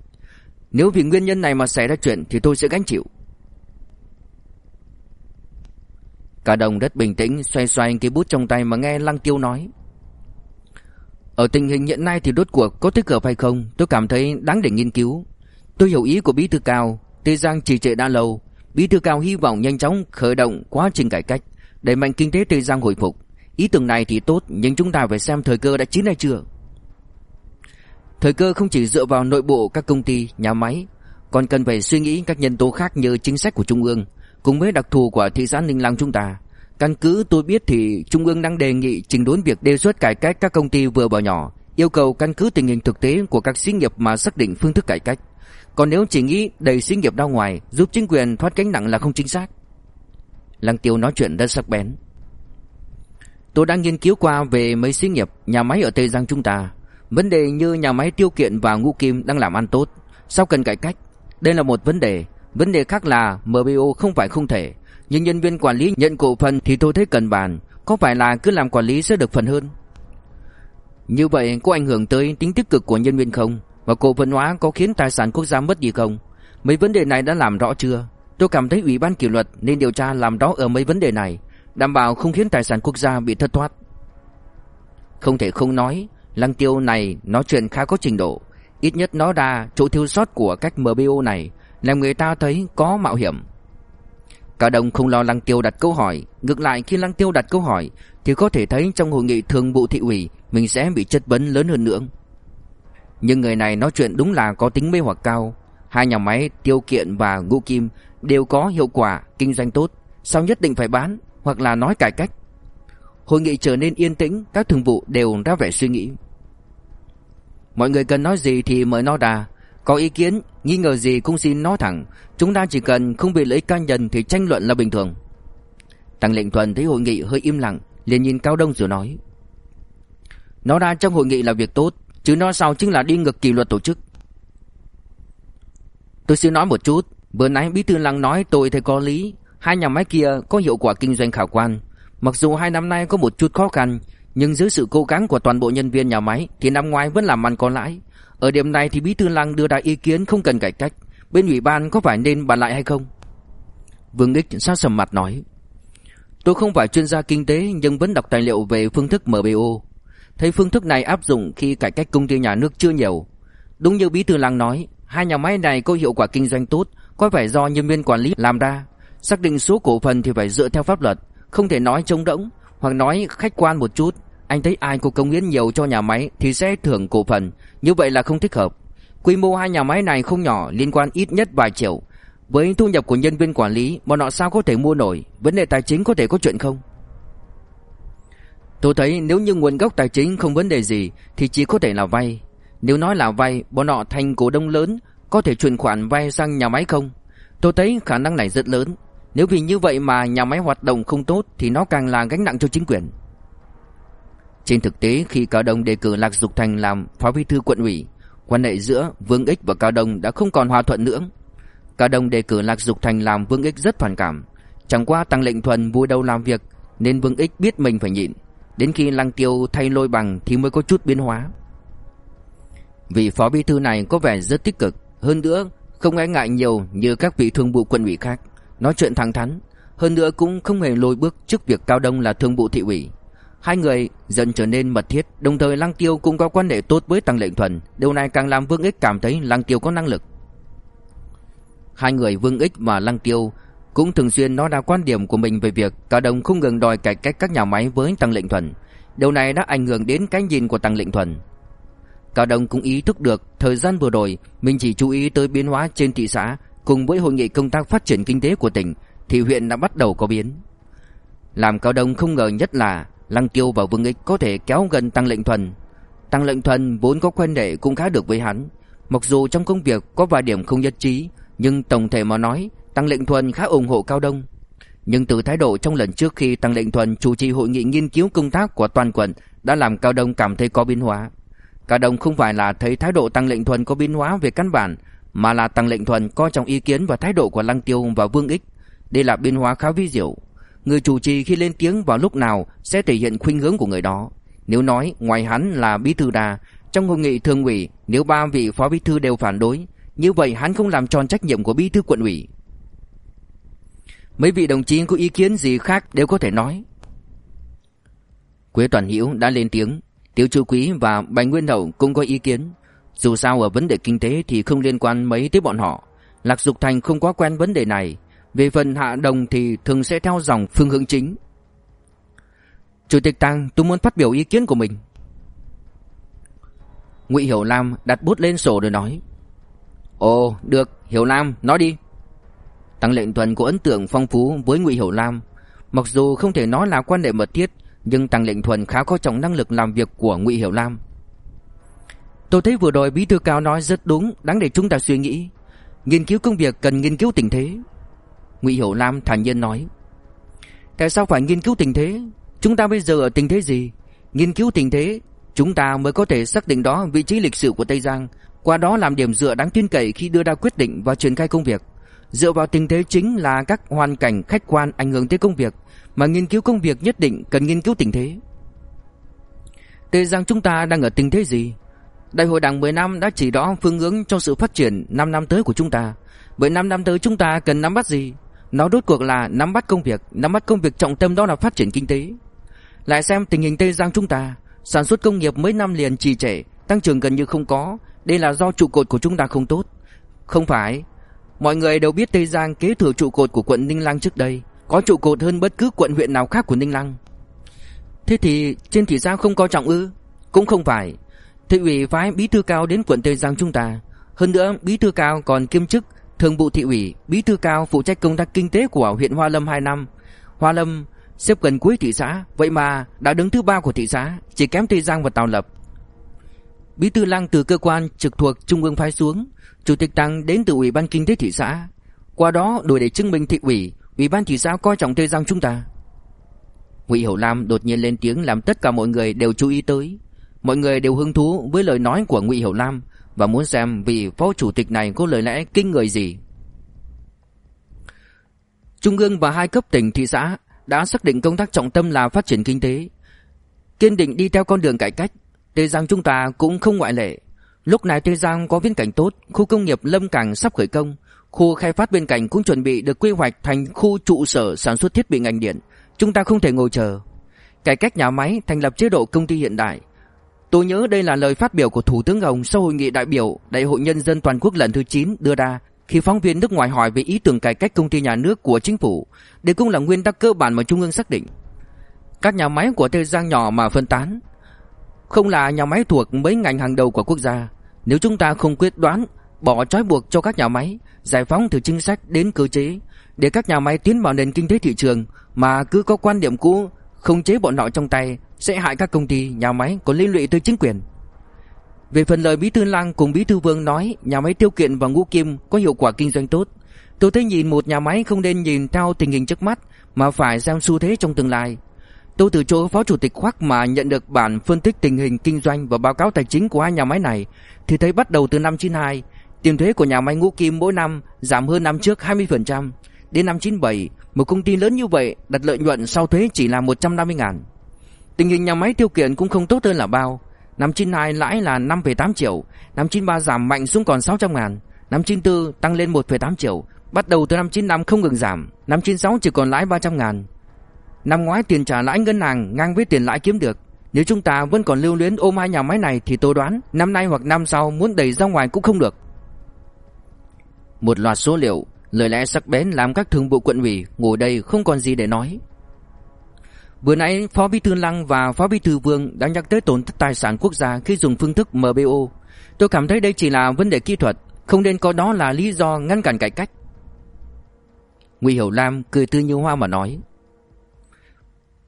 Nếu vì nguyên nhân này mà xảy ra chuyện thì tôi sẽ gánh chịu. Cả đồng rất bình tĩnh xoay xoay cái bút trong tay mà nghe Lăng Tiêu nói. Ở tình hình hiện nay thì đốt cuộc có thích hợp hay không tôi cảm thấy đáng để nghiên cứu. Tôi hiểu ý của Bí Thư Cao Tây Giang trì trệ đã lâu, Bí thư cao hy vọng nhanh chóng khởi động quá trình cải cách, đẩy mạnh kinh tế Tây Giang hồi phục. Ý tưởng này thì tốt, nhưng chúng ta phải xem thời cơ đã chín hay chưa. Thời cơ không chỉ dựa vào nội bộ các công ty, nhà máy, còn cần phải suy nghĩ các nhân tố khác như chính sách của Trung ương, cùng với đặc thù của thị xã Ninh Lăng chúng ta. Căn cứ tôi biết thì Trung ương đang đề nghị trình đốn việc đề xuất cải cách các công ty vừa và nhỏ, yêu cầu căn cứ tình hình thực tế của các xí nghiệp mà xác định phương thức cải cách. Còn nếu chỉ nghĩ đẩy xí nghiệp ra ngoài Giúp chính quyền thoát cánh nặng là không chính xác Lăng tiêu nói chuyện rất sắc bén Tôi đang nghiên cứu qua về mấy xí nghiệp Nhà máy ở Tây Giang chúng ta Vấn đề như nhà máy tiêu kiện và ngũ kim đang làm ăn tốt Sao cần cải cách Đây là một vấn đề Vấn đề khác là MBO không phải không thể Nhưng nhân viên quản lý nhận cổ phần thì tôi thấy cần bàn có phải là cứ làm quản lý sẽ được phần hơn? Như vậy có ảnh hưởng tới tính tích cực của nhân viên không? Và cổ phần hóa có khiến tài sản quốc gia mất gì không? Mấy vấn đề này đã làm rõ chưa? Tôi cảm thấy Ủy ban kỷ luật nên điều tra làm rõ ở mấy vấn đề này, đảm bảo không khiến tài sản quốc gia bị thất thoát. Không thể không nói, Lăng Tiêu này nói chuyện khá có trình độ, ít nhất nó ra chỗ thiếu sót của cách MBO này, làm người ta thấy có mạo hiểm. Cả đồng không lo Lăng Tiêu đặt câu hỏi, ngược lại khi Lăng Tiêu đặt câu hỏi thì có thể thấy trong hội nghị thường vụ thị ủy mình sẽ bị chất vấn lớn hơn nữa. Nhưng người này nói chuyện đúng là có tính mê hoặc cao, hai nhà máy Tiêu Kiện và Ngũ Kim đều có hiệu quả kinh doanh tốt, sao nhất định phải bán hoặc là nói cải cách. Hội nghị trở nên yên tĩnh, các thường vụ đều ra vẻ suy nghĩ. Mọi người cần nói gì thì mời nói ra, có ý kiến, nghi ngờ gì cũng xin nói thẳng, chúng ta chỉ cần không bị lấy cá nhân thì tranh luận là bình thường. Tăng lệnh thuần thấy hội nghị hơi im lặng, liền nhìn Cao Đông rồi nói. Nó ra trong hội nghị là việc tốt, chứ nó sau chính là đi ngược kỷ luật tổ chức. Tôi xin nói một chút, vừa nãy Bí thư Lăng nói tôi thấy có lý, hai nhà máy kia có hiệu quả kinh doanh khả quan. Mặc dù hai năm nay có một chút khó khăn, nhưng dưới sự cố gắng của toàn bộ nhân viên nhà máy thì năm ngoái vẫn làm ăn có lãi. Ở điểm này thì Bí thư Lăng đưa ra ý kiến không cần cải cách, bên ủy ban có phải nên bàn lại hay không? Vương Ích sát sầm mặt nói. Tôi không phải chuyên gia kinh tế nhưng vẫn đọc tài liệu về phương thức MBO. Thấy phương thức này áp dụng khi cải cách công ty nhà nước chưa nhiều. Đúng như Bí thư Lăng nói, hai nhà máy này có hiệu quả kinh doanh tốt, có phải do nhân viên quản lý làm ra. Xác định số cổ phần thì phải dựa theo pháp luật, không thể nói trống rỗng, hoặc nói khách quan một chút, anh thấy ai có công hiến nhiều cho nhà máy thì sẽ thưởng cổ phần, như vậy là không thích hợp. Quy mô hai nhà máy này không nhỏ, liên quan ít nhất vài triệu. Với thu nhập của nhân viên quản lý, bọn họ sao có thể mua nổi, vấn đề tài chính có thể có chuyện không? Tôi thấy nếu như nguồn gốc tài chính không vấn đề gì thì chỉ có thể là vay. Nếu nói là vay, bọn họ thành cổ đông lớn, có thể chuyển khoản vay sang nhà máy không? Tôi thấy khả năng này rất lớn. Nếu vì như vậy mà nhà máy hoạt động không tốt thì nó càng là gánh nặng cho chính quyền. Trên thực tế khi Cao Đông đề cử Lạc Dục Thành làm phó bí thư quận ủy, quan hệ giữa Vương Ích và Cao Đông đã không còn hòa thuận nữa. Cao Đông đề cử Lạc Dục Thành làm Vương Ích rất phản cảm, chẳng qua tăng lệnh thuần vui đầu làm việc nên Vương Ích biết mình phải nhịn, đến khi Lăng Tiêu thay lôi bằng thì mới có chút biến hóa. Vị phó bí thư này có vẻ rất tích cực, hơn nữa không ngại ngại nhiều như các vị thương vụ quận ủy khác, nói chuyện thẳng thắn, hơn nữa cũng không hề lùi bước trước việc Cao Đông là thương vụ thị ủy. Hai người dần trở nên mật thiết, đồng thời Lăng Tiêu cũng có quan hệ tốt với Tăng Lệnh Thuần, điều này càng làm Vương Ích cảm thấy Lăng Tiêu có năng lực. Hai người Vương Ích và Lăng Tiêu cũng thường xuyên nói ra quan điểm của mình về việc Cao Đông không ngừng đòi cải cách các nhà máy với Tăng Lệnh Thuần. Điều này đã ảnh hưởng đến cái nhìn của Tăng Lệnh Thuần. Cao Đông cũng ý thức được thời gian vừa rồi mình chỉ chú ý tới biến hóa trên thị xã cùng với hội nghị công tác phát triển kinh tế của tỉnh thì huyện đã bắt đầu có biến. Làm Cao Đông không ngờ nhất là Lăng Tiêu và Vương Ích có thể kéo gần Tăng Lệnh Thuần. Tăng Lệnh Thuần vốn có quan hệ cũng khá được với hắn, mặc dù trong công việc có vài điểm không nhất trí, nhưng tổng thể mà nói, Tăng Lệnh Thuần khá ủng hộ Cao Đông. Nhưng từ thái độ trong lần trước khi Tăng Lệnh Thuần chủ trì hội nghị nghiên cứu công tác của toàn quận đã làm Cao Đông cảm thấy có biến hóa. Cao Đông không phải là thấy thái độ Tăng Lệnh Thuần có biến hóa về căn bản, mà là Tăng Lệnh Thuần coi trọng ý kiến và thái độ của Lăng Tiêu và Vương Ích. Đây là biến hóa khá vi diệu. Người chủ trì khi lên tiếng vào lúc nào sẽ thể hiện khuynh hướng của người đó. Nếu nói ngoài hắn là bí thư đà, trong hội nghị thường ủy nếu ba vị phó bí thư đều phản đối, như vậy hắn không làm tròn trách nhiệm của bí thư quận ủy. Mấy vị đồng chí có ý kiến gì khác đều có thể nói. Quế Toàn Hữu đã lên tiếng, Tiêu Chu Quý và Bạch Nguyên Hậu cũng có ý kiến. Dù sao ở vấn đề kinh tế thì không liên quan mấy tới bọn họ. Lạc Dục Thành không quá quen vấn đề này, về phần hạ đồng thì thường sẽ theo dòng phương hướng chính. Chủ tịch Tăng, tôi muốn phát biểu ý kiến của mình. Ngụy Hiểu Lam đặt bút lên sổ rồi nói. Ồ, được, Hiểu Lam, nói đi. Tăng lệnh tuần có ấn tượng phong phú với Ngụy Hiểu Lam. Mặc dù không thể nói là quan hệ mật thiết, nhưng Tăng lệnh thuần khá có trọng năng lực làm việc của Ngụy Hiểu Lam. Tôi thấy vừa rồi bí thư cao nói rất đúng, đáng để chúng ta suy nghĩ. Nghiên cứu công việc cần nghiên cứu tình thế. Ngụy Hiểu Lam thản nhiên nói. Tại sao phải nghiên cứu tình thế? Chúng ta bây giờ ở tình thế gì? Nghiên cứu tình thế, chúng ta mới có thể xác định đó vị trí lịch sử của Tây Giang, qua đó làm điểm dựa đáng tin cậy khi đưa ra quyết định và triển khai công việc. Dựa vào tình thế chính là các hoàn cảnh khách quan ảnh hưởng tới công việc Mà nghiên cứu công việc nhất định cần nghiên cứu tình thế Tây Giang chúng ta đang ở tình thế gì? Đại hội đảng 10 năm đã chỉ rõ phương hướng cho sự phát triển 5 năm tới của chúng ta. Với 5 năm tới chúng ta cần nắm bắt gì? Nó đốt cuộc là nắm bắt công việc, Nắm bắt công việc trọng tâm đó là phát triển kinh tế. Lại xem tình hình Tây Giang chúng ta, Sản xuất công nghiệp mấy năm liền trì trệ, Tăng trưởng gần như không có. Đây là do trụ cột của chúng ta không tốt. Không phải, Mọi người đều biết Tây Giang kế thừa trụ cột của quận Ninh Lăng trước đây, Có trụ cột hơn bất cứ quận huyện nào khác của Ninh Lăng. Thế thì trên thị xã không coi trọng ư? Cũng không phải. Thị ủy phái bí thư cao đến quận Tây Giang chúng ta. Hơn nữa, bí thư cao còn kiêm chức Thường vụ thị ủy, Bí thư cao phụ trách công tác kinh tế của huyện Hoa Lâm 2 năm. Hoa Lâm xếp gần cuối thị xã, Vậy mà đã đứng thứ ba của thị xã, Chỉ kém Tây Giang và Tào Lập. Bí thư Lăng từ cơ quan trực thuộc Trung ương phái xuống, Chủ tịch Tăng đến từ Ủy ban Kinh tế thị xã. Qua đó đổi để chứng minh thị ủy Ủy ban thị xã coi trọng Tây Giang chúng ta. Ngụy Hiểu Lam đột nhiên lên tiếng làm tất cả mọi người đều chú ý tới. Mọi người đều hứng thú với lời nói của Ngụy Hiểu Lam Và muốn xem vị phó chủ tịch này có lời lẽ kinh người gì Trung ương và hai cấp tỉnh thị xã đã xác định công tác trọng tâm là phát triển kinh tế Kiên định đi theo con đường cải cách Tây Giang chúng ta cũng không ngoại lệ Lúc này Tây Giang có viễn cảnh tốt, khu công nghiệp Lâm Cảng sắp khởi công, khu khai phát bên cạnh cũng chuẩn bị được quy hoạch thành khu trụ sở sản xuất thiết bị ngành điện. Chúng ta không thể ngồi chờ. Cải cách nhà máy, thành lập chế độ công ty hiện đại. Tôi nhớ đây là lời phát biểu của Thủ tướng Hồng sau hội nghị đại biểu Đại hội Nhân dân Toàn quốc lần thứ 9 đưa ra khi phóng viên nước ngoài hỏi về ý tưởng cải cách công ty nhà nước của chính phủ. Đây cũng là nguyên tắc cơ bản mà Trung ương xác định. Các nhà máy của Tây Giang nhỏ mà phân tán, không là nhà máy thuộc mấy ngành hàng đầu của quốc gia. Nếu chúng ta không quyết đoán bỏ trói buộc cho các nhà máy, giải phóng từ chính sách đến cơ chế, để các nhà máy tiến vào nền kinh tế thị trường mà cứ có quan điểm cũ không chế bọn họ trong tay sẽ hại các công ty, nhà máy có liên lụy tới chính quyền. Về phần lời Bí thư Lăng cùng Bí thư Vương nói nhà máy Tiêu Kiện và Ngũ Kim có hiệu quả kinh doanh tốt, tôi thấy nhìn một nhà máy không nên nhìn theo tình hình trước mắt mà phải xem xu thế trong tương lai. Tôi từ chỗ Phó Chủ tịch Khoác mà nhận được bản phân tích tình hình kinh doanh và báo cáo tài chính của hai nhà máy này thì thấy bắt đầu từ năm 92, tiền thuế của nhà máy Ngũ Kim mỗi năm giảm hơn năm trước 20%. Đến năm 97, một công ty lớn như vậy đặt lợi nhuận sau thuế chỉ là 150 ngàn. Tình hình nhà máy tiêu kiện cũng không tốt hơn là bao. Năm 92 lãi là 5,8 triệu, năm 93 giảm mạnh xuống còn 600 ngàn, năm 94 tăng lên 1,8 triệu, bắt đầu từ năm 95 không ngừng giảm, năm 96 chỉ còn lãi 300 ngàn. Năm ngoái tiền trả lãi ngân hàng ngang với tiền lãi kiếm được. Nếu chúng ta vẫn còn lưu luyến ôm hai nhà máy này thì tôi đoán năm nay hoặc năm sau muốn đẩy ra ngoài cũng không được. Một loạt số liệu, lời lẽ sắc bén làm các thường vụ quận ủy ngồi đây không còn gì để nói. Vừa nãy Phó Bí thư Lăng và Phó Bí thư Vương đã nhắc tới tổn thất tài sản quốc gia khi dùng phương thức MBO. Tôi cảm thấy đây chỉ là vấn đề kỹ thuật, không nên có đó là lý do ngăn cản cải cách. Ngụy Hiểu Lam cười tươi như hoa mà nói.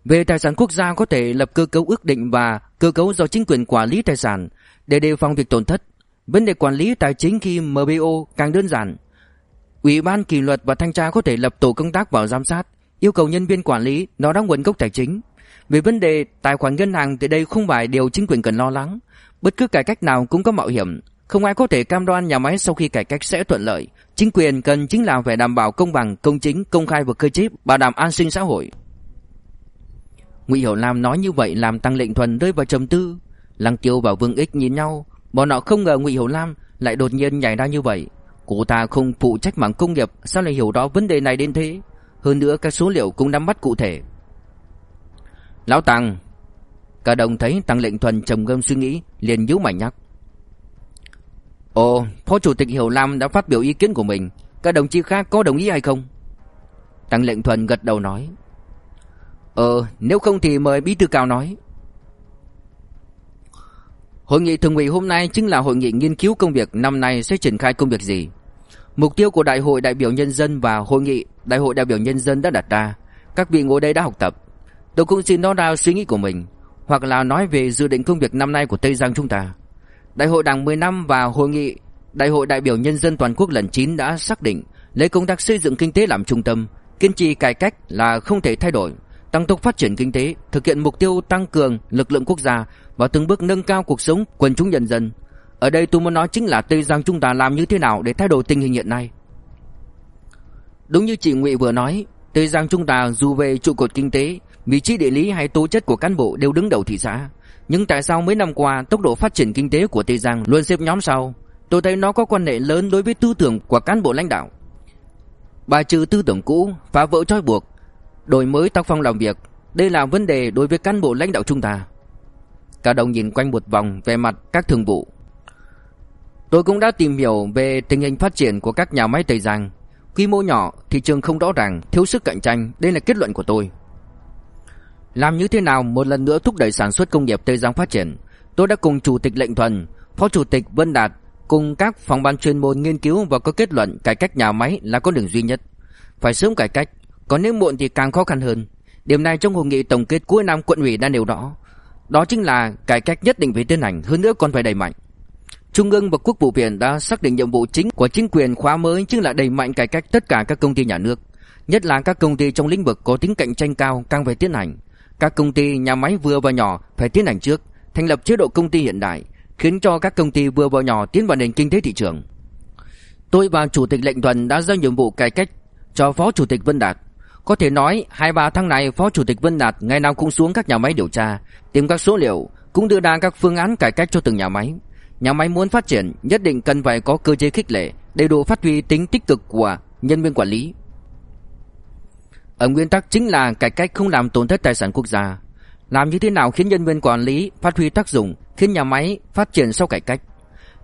Về tài sản quốc gia có thể lập cơ cấu ước định và cơ cấu do chính quyền quản lý tài sản để đề phòng việc tổn thất. Vấn đề quản lý tài chính khi MBO càng đơn giản. Ủy ban kỷ luật và thanh tra có thể lập tổ công tác vào giám sát, yêu cầu nhân viên quản lý nó đóng nguồn gốc tài chính. Về vấn đề tài khoản ngân hàng thì đây không phải điều chính quyền cần lo lắng. Bất cứ cải cách nào cũng có mạo hiểm, không ai có thể cam đoan nhà máy sau khi cải cách sẽ thuận lợi. Chính quyền cần chính là phải đảm bảo công bằng, công chính, công khai và cơ chế bảo đảm an sinh xã hội. Ngụy Hiểu Lam nói như vậy làm Tăng Lệnh Thuần rơi vào trầm tư. Lăng Tiêu và Vương Ích nhìn nhau, bọn họ không ngờ Ngụy Hiểu Lam lại đột nhiên nhảy ra như vậy. Cô ta không phụ trách mảng công nghiệp, sao lại hiểu rõ vấn đề này đến thế? Hơn nữa các số liệu cũng nắm bắt cụ thể. Lão Tăng, cả đồng thấy Tăng Lệnh Thuần trầm ngâm suy nghĩ, liền nhíu mày nhắc. Ồ, Phó Chủ tịch Hiểu Lam đã phát biểu ý kiến của mình, các đồng chí khác có đồng ý hay không? Tăng Lệnh Thuần gật đầu nói. Ờ, nếu không thì mời Bí thư Cao nói. Hội nghị thường ủy hôm nay chính là hội nghị nghiên cứu công việc năm nay sẽ triển khai công việc gì. Mục tiêu của Đại hội đại biểu nhân dân và hội nghị Đại hội đại biểu nhân dân đã đặt ra. Các vị ngồi đây đã học tập. Tôi cũng xin nói ra suy nghĩ của mình, hoặc là nói về dự định công việc năm nay của Tây Giang chúng ta. Đại hội Đảng 10 năm và hội nghị Đại hội đại biểu nhân dân toàn quốc lần 9 đã xác định lấy công tác xây dựng kinh tế làm trung tâm, kiên trì cải cách là không thể thay đổi tăng tốc phát triển kinh tế, thực hiện mục tiêu tăng cường lực lượng quốc gia và từng bước nâng cao cuộc sống quần chúng nhân dân. Ở đây tôi muốn nói chính là Tây Giang chúng ta làm như thế nào để thay đổi tình hình hiện nay. Đúng như chị Ngụy vừa nói, Tây Giang chúng ta dù về trụ cột kinh tế, vị trí địa lý hay tố chất của cán bộ đều đứng đầu thị xã. Nhưng tại sao mấy năm qua tốc độ phát triển kinh tế của Tây Giang luôn xếp nhóm sau? Tôi thấy nó có quan hệ lớn đối với tư tưởng của cán bộ lãnh đạo. Bài trừ tư tưởng cũ, phá vỡ trói buộc, đổi mới tác phong làm việc, đây là vấn đề đối với cán bộ lãnh đạo chúng ta. Cả đồng nhìn quanh một vòng về mặt các thường vụ. Tôi cũng đã tìm hiểu về tình hình phát triển của các nhà máy Tây Giang. Quy mô nhỏ, thị trường không rõ ràng, thiếu sức cạnh tranh, đây là kết luận của tôi. Làm như thế nào một lần nữa thúc đẩy sản xuất công nghiệp Tây Giang phát triển? Tôi đã cùng Chủ tịch Lệnh Thuần, Phó Chủ tịch Vân Đạt cùng các phòng ban chuyên môn nghiên cứu và có kết luận cải cách nhà máy là con đường duy nhất. Phải sớm cải cách, còn nếu muộn thì càng khó khăn hơn. Điểm này trong hội nghị tổng kết cuối năm quận ủy đã nêu rõ. Đó chính là cải cách nhất định phải tiến hành, hơn nữa còn phải đẩy mạnh. Trung ương và Quốc vụ viện đã xác định nhiệm vụ chính của chính quyền khóa mới chính là đẩy mạnh cải cách tất cả các công ty nhà nước, nhất là các công ty trong lĩnh vực có tính cạnh tranh cao càng phải tiến hành. Các công ty nhà máy vừa và nhỏ phải tiến hành trước, thành lập chế độ công ty hiện đại, khiến cho các công ty vừa và nhỏ tiến vào nền kinh tế thị trường. Tôi và Chủ tịch Lệnh Thuần đã giao nhiệm vụ cải cách cho Phó Chủ tịch Vân Đạt. Có thể nói, hai ba tháng này Phó Chủ tịch Vân Đạt ngày nào cũng xuống các nhà máy điều tra, tìm các số liệu, cũng đưa ra các phương án cải cách cho từng nhà máy. Nhà máy muốn phát triển nhất định cần phải có cơ chế khích lệ, đầy đủ phát huy tính tích cực của nhân viên quản lý. Ở nguyên tắc chính là cải cách không làm tổn thất tài sản quốc gia. Làm như thế nào khiến nhân viên quản lý phát huy tác dụng, khiến nhà máy phát triển sau cải cách.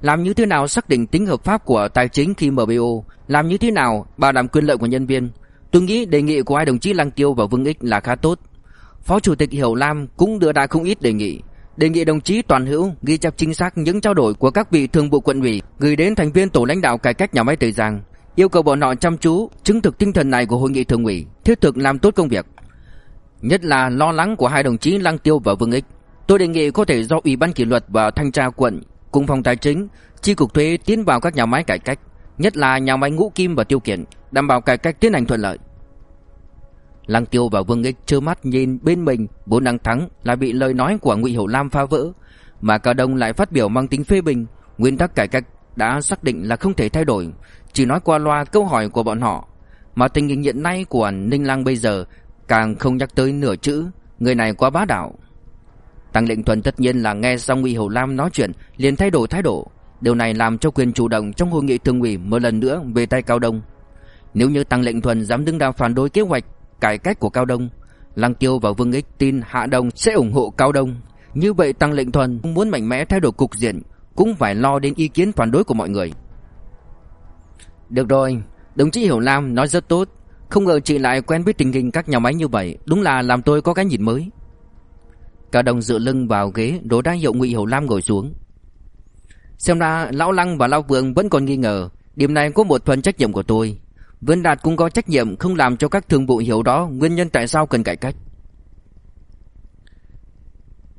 Làm như thế nào xác định tính hợp pháp của tài chính khi MBO, làm như thế nào bảo đảm quyền lợi của nhân viên. Tôi nghĩ đề nghị của hai đồng chí Lăng Tiêu và Vương Ích là khá tốt. Phó Chủ tịch Hiểu Lam cũng đưa ra không ít đề nghị. Đề nghị đồng chí Toàn Hữu ghi chép chính xác những trao đổi của các vị thường vụ quận ủy gửi đến thành viên tổ lãnh đạo cải cách nhà máy Tây Giang, yêu cầu bọn họ chăm chú chứng thực tinh thần này của hội nghị thường ủy, thiết thực làm tốt công việc. Nhất là lo lắng của hai đồng chí Lăng Tiêu và Vương Ích. Tôi đề nghị có thể do Ủy ban kỷ luật và thanh tra quận cùng phòng tài chính, chi cục thuế tiến vào các nhà máy cải cách, nhất là nhà máy Ngũ Kim và Tiêu Kiện, đảm bảo cải cách tiến hành thuận lợi. Lăng Tiêu và Vương Ích trơ mắt nhìn bên mình vốn đang thắng lại bị lời nói của Ngụy Hiểu Lam phá vỡ, mà Cao Đông lại phát biểu mang tính phê bình, nguyên tắc cải cách đã xác định là không thể thay đổi, chỉ nói qua loa câu hỏi của bọn họ, mà tình hình hiện nay của Ninh Lăng bây giờ càng không nhắc tới nửa chữ, người này quá bá đạo. Tăng Lệnh Thuần tất nhiên là nghe xong Ngụy Hiểu Lam nói chuyện liền thay đổi thái độ, điều này làm cho quyền chủ động trong hội nghị thường ủy một lần nữa về tay Cao Đông. Nếu như Tăng Lệnh Thuần dám đứng ra phản đối kế hoạch cải cách của Cao Đông, Lăng Tiêu và Vương Ích tin Hạ Đông sẽ ủng hộ Cao Đông. Như vậy Tăng Lệnh Thuần muốn mạnh mẽ thay đổi cục diện cũng phải lo đến ý kiến phản đối của mọi người. Được rồi, đồng chí Hiểu Lam nói rất tốt, không ngờ chị lại quen biết tình hình các nhà máy như vậy, đúng là làm tôi có cái nhìn mới. Cao Đông dựa lưng vào ghế, đối đa hiệu Ngụy Hiểu Lam ngồi xuống. Xem ra lão Lăng và lão Vương vẫn còn nghi ngờ, điểm này có một phần trách nhiệm của tôi. Vân Đạt cũng có trách nhiệm không làm cho các thường vụ hiểu đó nguyên nhân tại sao cần cải cách.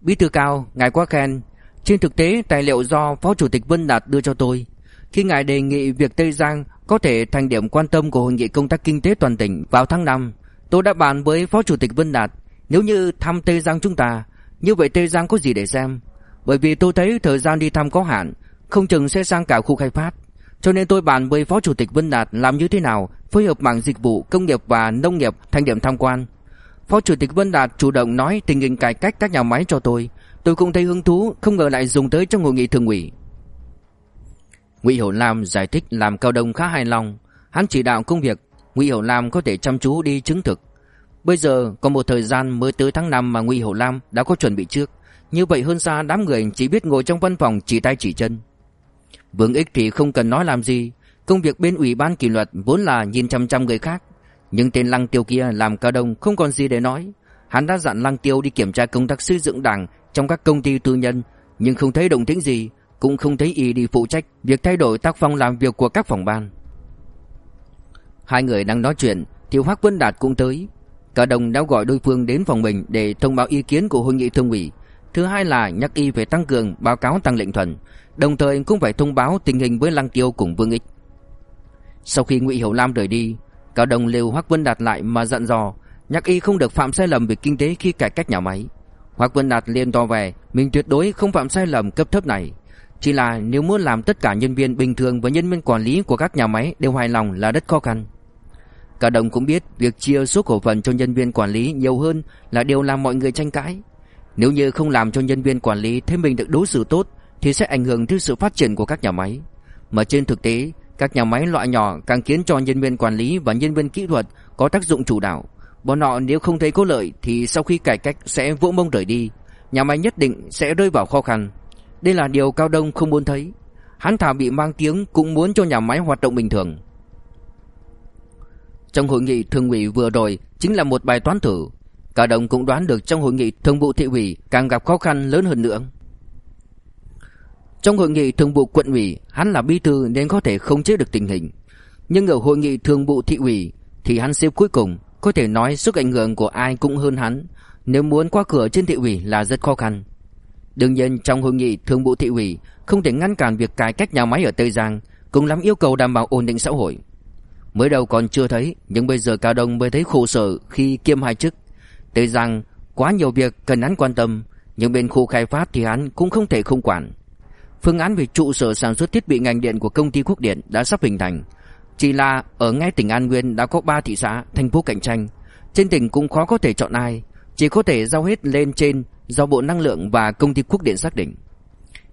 Bí thư cao, ngài quá khen. Trên thực tế, tài liệu do Phó Chủ tịch Vân Đạt đưa cho tôi. Khi ngài đề nghị việc Tây Giang có thể thành điểm quan tâm của hội nghị công tác kinh tế toàn tỉnh vào tháng 5, tôi đã bàn với Phó Chủ tịch Vân Đạt, nếu như thăm Tây Giang chúng ta, như vậy Tây Giang có gì để xem? Bởi vì tôi thấy thời gian đi thăm có hạn, không chừng sẽ sang cả khu khai phát. Cho nên tôi bàn với Phó Chủ tịch Vân Đạt làm như thế nào phối hợp mảng dịch vụ, công nghiệp và nông nghiệp thành điểm tham quan. Phó Chủ tịch Vân Đạt chủ động nói tình hình cải cách các nhà máy cho tôi. Tôi cũng thấy hứng thú, không ngờ lại dùng tới trong hội nghị thường ủy. Ngụy Hữu Lam giải thích làm Cao Đông khá hài lòng. Hắn chỉ đạo công việc, Ngụy Hữu Lam có thể chăm chú đi chứng thực. Bây giờ còn một thời gian mới tới tháng 5 mà Ngụy Hữu Lam đã có chuẩn bị trước. Như vậy hơn xa đám người chỉ biết ngồi trong văn phòng chỉ tay chỉ chân. Vương Ích thì không cần nói làm gì, công việc bên ủy ban kỷ luật vốn là nhìn chăm chăm người khác, nhưng tên Lăng Tiêu kia làm cao đông không còn gì để nói. Hắn đã dặn Lăng Tiêu đi kiểm tra công tác xây dựng đảng trong các công ty tư nhân, nhưng không thấy động tĩnh gì, cũng không thấy y đi phụ trách việc thay đổi tác phong làm việc của các phòng ban. Hai người đang nói chuyện, thì Hoắc Vân Đạt cũng tới. Cả đồng đã gọi đối phương đến phòng mình để thông báo ý kiến của hội nghị thương ủy. Thứ hai là nhắc y phải tăng cường báo cáo tăng lệnh thuần, đồng thời cũng phải thông báo tình hình với Lăng Tiêu cùng Vương Ích. Sau khi Ngụy Hiểu Lam rời đi, Cao Đồng liều Hoắc Vân Đạt lại mà dặn dò, nhắc y không được phạm sai lầm về kinh tế khi cải cách nhà máy. Hoắc Vân Đạt liền to về, mình tuyệt đối không phạm sai lầm cấp thấp này. Chỉ là nếu muốn làm tất cả nhân viên bình thường và nhân viên quản lý của các nhà máy đều hài lòng là rất khó khăn. Cả đồng cũng biết việc chia số cổ phần cho nhân viên quản lý nhiều hơn là điều làm mọi người tranh cãi. Nếu như không làm cho nhân viên quản lý thấy mình được đối xử tốt thì sẽ ảnh hưởng tới sự phát triển của các nhà máy. Mà trên thực tế, các nhà máy loại nhỏ càng khiến cho nhân viên quản lý và nhân viên kỹ thuật có tác dụng chủ đạo. Bọn họ nếu không thấy có lợi thì sau khi cải cách sẽ vỗ mông rời đi, nhà máy nhất định sẽ rơi vào khó khăn. Đây là điều Cao Đông không muốn thấy. Hắn thả bị mang tiếng cũng muốn cho nhà máy hoạt động bình thường. Trong hội nghị thường ủy vừa rồi chính là một bài toán thử. Cao đồng cũng đoán được trong hội nghị thường vụ thị ủy càng gặp khó khăn lớn hơn nữa. Trong hội nghị thường vụ quận ủy, hắn là bí thư nên có thể không chế được tình hình. Nhưng ở hội nghị thường vụ thị ủy thì hắn xếp cuối cùng, có thể nói sức ảnh hưởng của ai cũng hơn hắn, nếu muốn qua cửa trên thị ủy là rất khó khăn. Đương nhiên trong hội nghị thường vụ thị ủy không thể ngăn cản việc cải cách nhà máy ở Tây Giang, cũng lắm yêu cầu đảm bảo ổn định xã hội. Mới đầu còn chưa thấy, nhưng bây giờ Cao Đông mới thấy khổ sở khi kiêm hai chức. Tuy rằng quá nhiều việc cần hắn quan tâm, nhưng bên khu khai phát thì hắn cũng không thể không quản. Phương án về trụ sở sản xuất thiết bị ngành điện của công ty Quốc điện đã sắp hình thành. Chỉ là ở ngay tỉnh An Nguyên đã có 3 thị xã, thành phố cạnh tranh. Trên tỉnh cũng khó có thể chọn ai, chỉ có thể giao hết lên trên do Bộ Năng lượng và công ty Quốc điện xác định.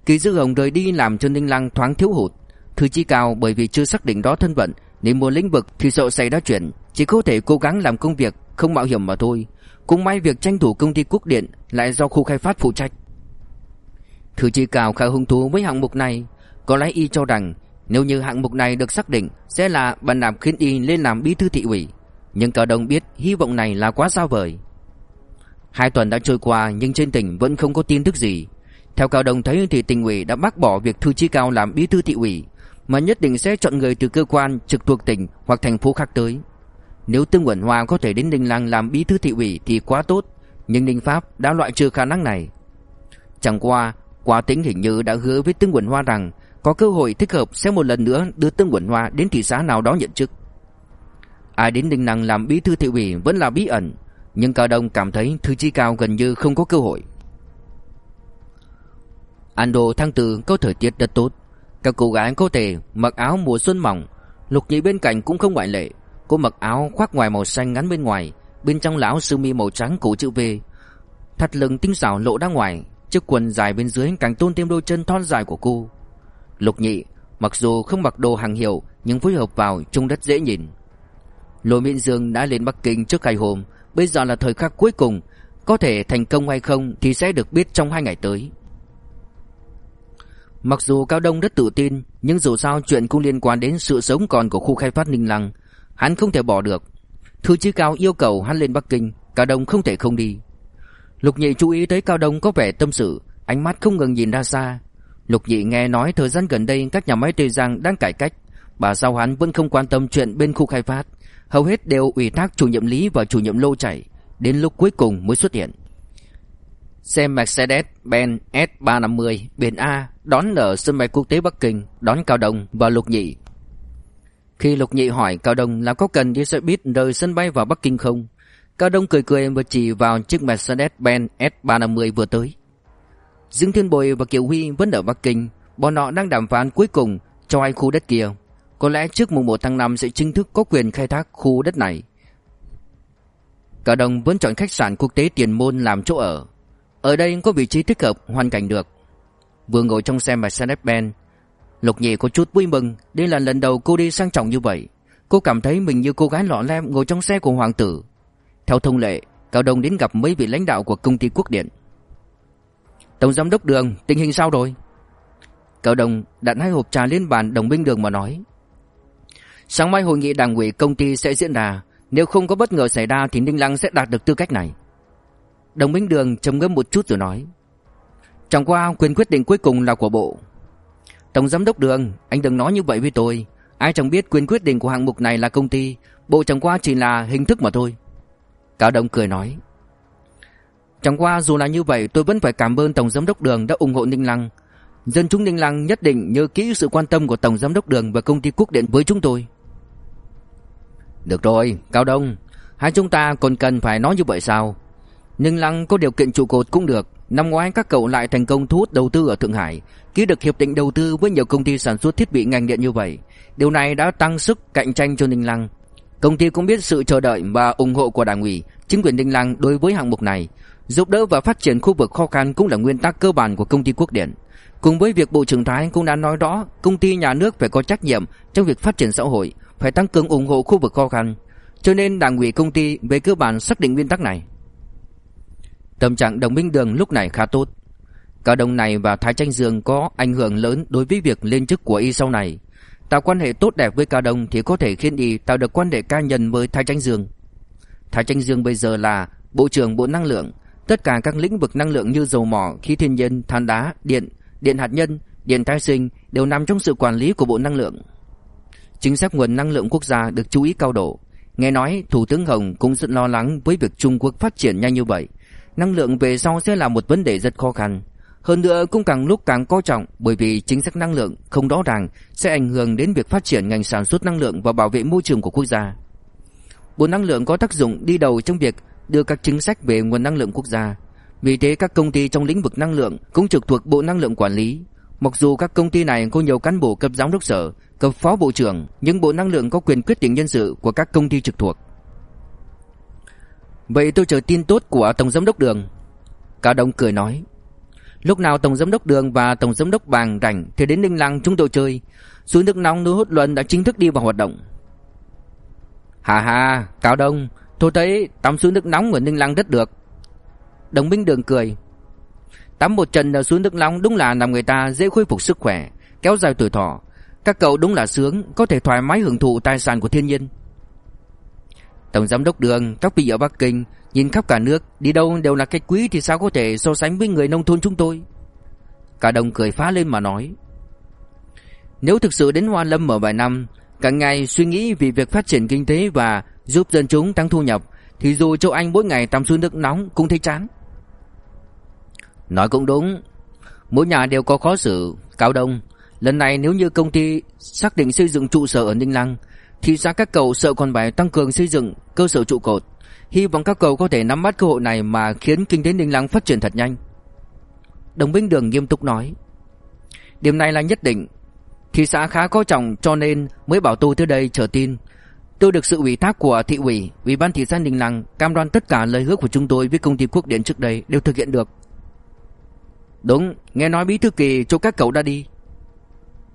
Kỳ Dư Hồng rời đi làm cho Ninh Lăng thoáng thiếu hụt. Thư chi cao bởi vì chưa xác định đó thân phận nên muốn lĩnh vực thì sợ xảy ra chuyện, chỉ có thể cố gắng làm công việc không mạo hiểm mà thôi. Cũng may việc tranh thủ công ty Quốc điện lại do khu khai phát phụ trách. Thư chi cao khá hứng thú với hạng mục này, có lẽ y cho rằng nếu như hạng mục này được xác định sẽ là bàn đạp khiến y lên làm bí thư thị ủy, nhưng Cao đồng biết hy vọng này là quá xa vời. Hai tuần đã trôi qua nhưng trên tỉnh vẫn không có tin tức gì. Theo Cao đồng thấy thì tỉnh ủy đã bác bỏ việc Thư Chi Cao làm bí thư thị ủy, mà nhất định sẽ chọn người từ cơ quan trực thuộc tỉnh hoặc thành phố khác tới. Nếu Tương Quẩn Hoa có thể đến Ninh Lăng làm bí thư thị ủy thì quá tốt, nhưng Ninh Pháp đã loại trừ khả năng này. Chẳng qua, Quá Tĩnh hình như đã hứa với Tương Quẩn Hoa rằng có cơ hội thích hợp sẽ một lần nữa đưa Tương Quẩn Hoa đến thị xã nào đó nhận chức. Ai đến Ninh Lăng làm bí thư thị ủy vẫn là bí ẩn, nhưng Cao Đông cảm thấy Thư Chi Cao gần như không có cơ hội. Ando tháng tư có thời tiết rất tốt, các cô gái có thể mặc áo mùa xuân mỏng, Lục Nhị bên cạnh cũng không ngoại lệ, cô mặc áo khoác ngoài màu xanh ngắn bên ngoài, bên trong là áo sơ mi màu trắng cổ chữ V, thắt lưng tinh xảo lộ ra ngoài, chiếc quần dài bên dưới càng tôn thêm đôi chân thon dài của cô. Lục Nhị mặc dù không mặc đồ hàng hiệu nhưng phối hợp vào trông rất dễ nhìn. Lôi Miễn Dương đã lên Bắc Kinh trước hai hôm, bây giờ là thời khắc cuối cùng, có thể thành công hay không thì sẽ được biết trong hai ngày tới. Mặc dù Cao Đông rất tự tin, nhưng dù sao chuyện cũng liên quan đến sự sống còn của khu khai phát Ninh Lăng, hắn không thể bỏ được. Thư chí Cao yêu cầu hắn lên Bắc Kinh, Cao Đông không thể không đi. Lục Nhị chú ý tới Cao Đông có vẻ tâm sự, ánh mắt không ngừng nhìn ra xa. Lục Nhị nghe nói thời gian gần đây các nhà máy Tây Giang đang cải cách, bà sao hắn vẫn không quan tâm chuyện bên khu khai phát, hầu hết đều ủy thác chủ nhiệm lý và chủ nhiệm lô chạy, đến lúc cuối cùng mới xuất hiện. Xe Mercedes-Benz S350 biển A đón ở sân bay quốc tế Bắc Kinh, đón Cao Đông và Lục Nhị. Khi Lục Nhị hỏi Cao Đông là có cần đi xe buýt rời sân bay vào Bắc Kinh không, Cao Đông cười cười và chỉ vào chiếc Mercedes-Benz S350 vừa tới. Dương Thiên Bồi và Kiều Huy vẫn ở Bắc Kinh, bọn họ đang đàm phán cuối cùng cho hai khu đất kia. Có lẽ trước mùng 1 tháng 5 sẽ chính thức có quyền khai thác khu đất này. Cao Đông vẫn chọn khách sạn quốc tế Tiền Môn làm chỗ ở. Ở đây có vị trí thích hợp, hoàn cảnh được. Vừa ngồi trong xe Mercedes-Benz, Lục Nhị có chút vui mừng, đây là lần đầu cô đi sang trọng như vậy. Cô cảm thấy mình như cô gái lọ lem ngồi trong xe của hoàng tử. Theo thông lệ, Cao Đông đến gặp mấy vị lãnh đạo của công ty Quốc Điện. Tổng giám đốc Đường, tình hình sao rồi? Cao Đông đặt hai hộp trà lên bàn đồng minh đường mà nói. Sáng mai hội nghị đảng ủy công ty sẽ diễn ra, nếu không có bất ngờ xảy ra thì Ninh Lăng sẽ đạt được tư cách này. Đồng minh đường trầm ngâm một chút rồi nói. Chẳng qua quyền quyết định cuối cùng là của bộ. Tổng giám đốc Đường, anh đừng nói như vậy với tôi. Ai chẳng biết quyền quyết định của hạng mục này là công ty, bộ chẳng qua chỉ là hình thức mà thôi. Cao Đông cười nói. Chẳng qua dù là như vậy tôi vẫn phải cảm ơn Tổng Giám đốc Đường đã ủng hộ Ninh Lăng. Dân chúng Ninh Lăng nhất định nhớ kỹ sự quan tâm của Tổng Giám đốc Đường và công ty Quốc Điện với chúng tôi. Được rồi, Cao Đông, hai chúng ta còn cần phải nói như vậy sao? Ninh Lăng có điều kiện trụ cột cũng được. Năm ngoái các cậu lại thành công thu hút đầu tư ở Thượng Hải, ký được hiệp định đầu tư với nhiều công ty sản xuất thiết bị ngành điện như vậy. Điều này đã tăng sức cạnh tranh cho Ninh Lăng. Công ty cũng biết sự chờ đợi và ủng hộ của đảng ủy, chính quyền Ninh Lăng đối với hạng mục này. Giúp đỡ và phát triển khu vực khó khăn cũng là nguyên tắc cơ bản của công ty Quốc Điện. Cùng với việc Bộ trưởng Thái cũng đã nói đó, công ty nhà nước phải có trách nhiệm trong việc phát triển xã hội, phải tăng cường ủng hộ khu vực khó khăn. Cho nên đảng ủy công ty về cơ bản xác định nguyên tắc này. Tâm trạng Đồng Minh Đường lúc này khá tốt. Cả đồng này và Thái Tranh Dương có ảnh hưởng lớn đối với việc lên chức của y sau này. Tạo quan hệ tốt đẹp với Cao Đông thì có thể khiến y tạo được quan hệ cá nhân với Thái Tranh Dương. Thái Tranh Dương bây giờ là Bộ trưởng Bộ Năng lượng, tất cả các lĩnh vực năng lượng như dầu mỏ, khí thiên nhiên, than đá, điện, điện hạt nhân, điện tái sinh đều nằm trong sự quản lý của Bộ Năng lượng. Chính sách nguồn năng lượng quốc gia được chú ý cao độ. Nghe nói Thủ tướng Hồng cũng rất lo lắng với việc Trung Quốc phát triển nhanh như vậy. Năng lượng về sau sẽ là một vấn đề rất khó khăn. Hơn nữa cũng càng lúc càng coi trọng bởi vì chính sách năng lượng không rõ ràng sẽ ảnh hưởng đến việc phát triển ngành sản xuất năng lượng và bảo vệ môi trường của quốc gia. Bộ năng lượng có tác dụng đi đầu trong việc đưa các chính sách về nguồn năng lượng quốc gia. Vì thế các công ty trong lĩnh vực năng lượng cũng trực thuộc Bộ Năng lượng quản lý. Mặc dù các công ty này có nhiều cán bộ cấp giám đốc sở, cấp phó bộ trưởng, nhưng Bộ Năng lượng có quyền quyết định nhân sự của các công ty trực thuộc. Vậy tôi chờ tin tốt của Tổng Giám đốc Đường. Cả đồng cười nói. Lúc nào Tổng Giám đốc Đường và Tổng Giám đốc Bàng rảnh thì đến Ninh Lăng chúng tôi chơi. Suối nước nóng núi hút luận đã chính thức đi vào hoạt động. Hà hà, Cao Đông, tôi thấy tắm suối nước nóng ở Ninh Lăng rất được. Đồng Minh Đường cười. Tắm một trận ở suối nước nóng đúng là làm người ta dễ khôi phục sức khỏe, kéo dài tuổi thọ. Các cậu đúng là sướng, có thể thoải mái hưởng thụ tài sản của thiên nhiên. Tổng giám đốc Đường, các vị ở Bắc Kinh, nhìn khắp cả nước, đi đâu đều là cái quý thì sao có thể so sánh với người nông thôn chúng tôi. Cả đồng cười phá lên mà nói. Nếu thực sự đến Hoa Lâm ở vài năm, cả ngày suy nghĩ vì việc phát triển kinh tế và giúp dân chúng tăng thu nhập, thì dù châu Anh mỗi ngày tắm suối nước nóng cũng thấy chán. Nói cũng đúng, mỗi nhà đều có khó xử, Cao Đông. Lần này nếu như công ty xác định xây dựng trụ sở ở Ninh Lăng, thì ra các cậu sợ còn phải tăng cường xây dựng cơ sở trụ cột. Hy vọng các cậu có thể nắm bắt cơ hội này mà khiến kinh tế Ninh Lăng phát triển thật nhanh. Đồng Binh Đường nghiêm túc nói. Điểm này là nhất định. Thị xã khá có trọng cho nên mới bảo tôi tới đây chờ tin. Tôi được sự ủy thác của thị ủy, ủy ban thị xã Ninh Lăng cam đoan tất cả lời hứa của chúng tôi với công ty Quốc Điện trước đây đều thực hiện được. Đúng, nghe nói bí thư kỳ cho các cậu đã đi.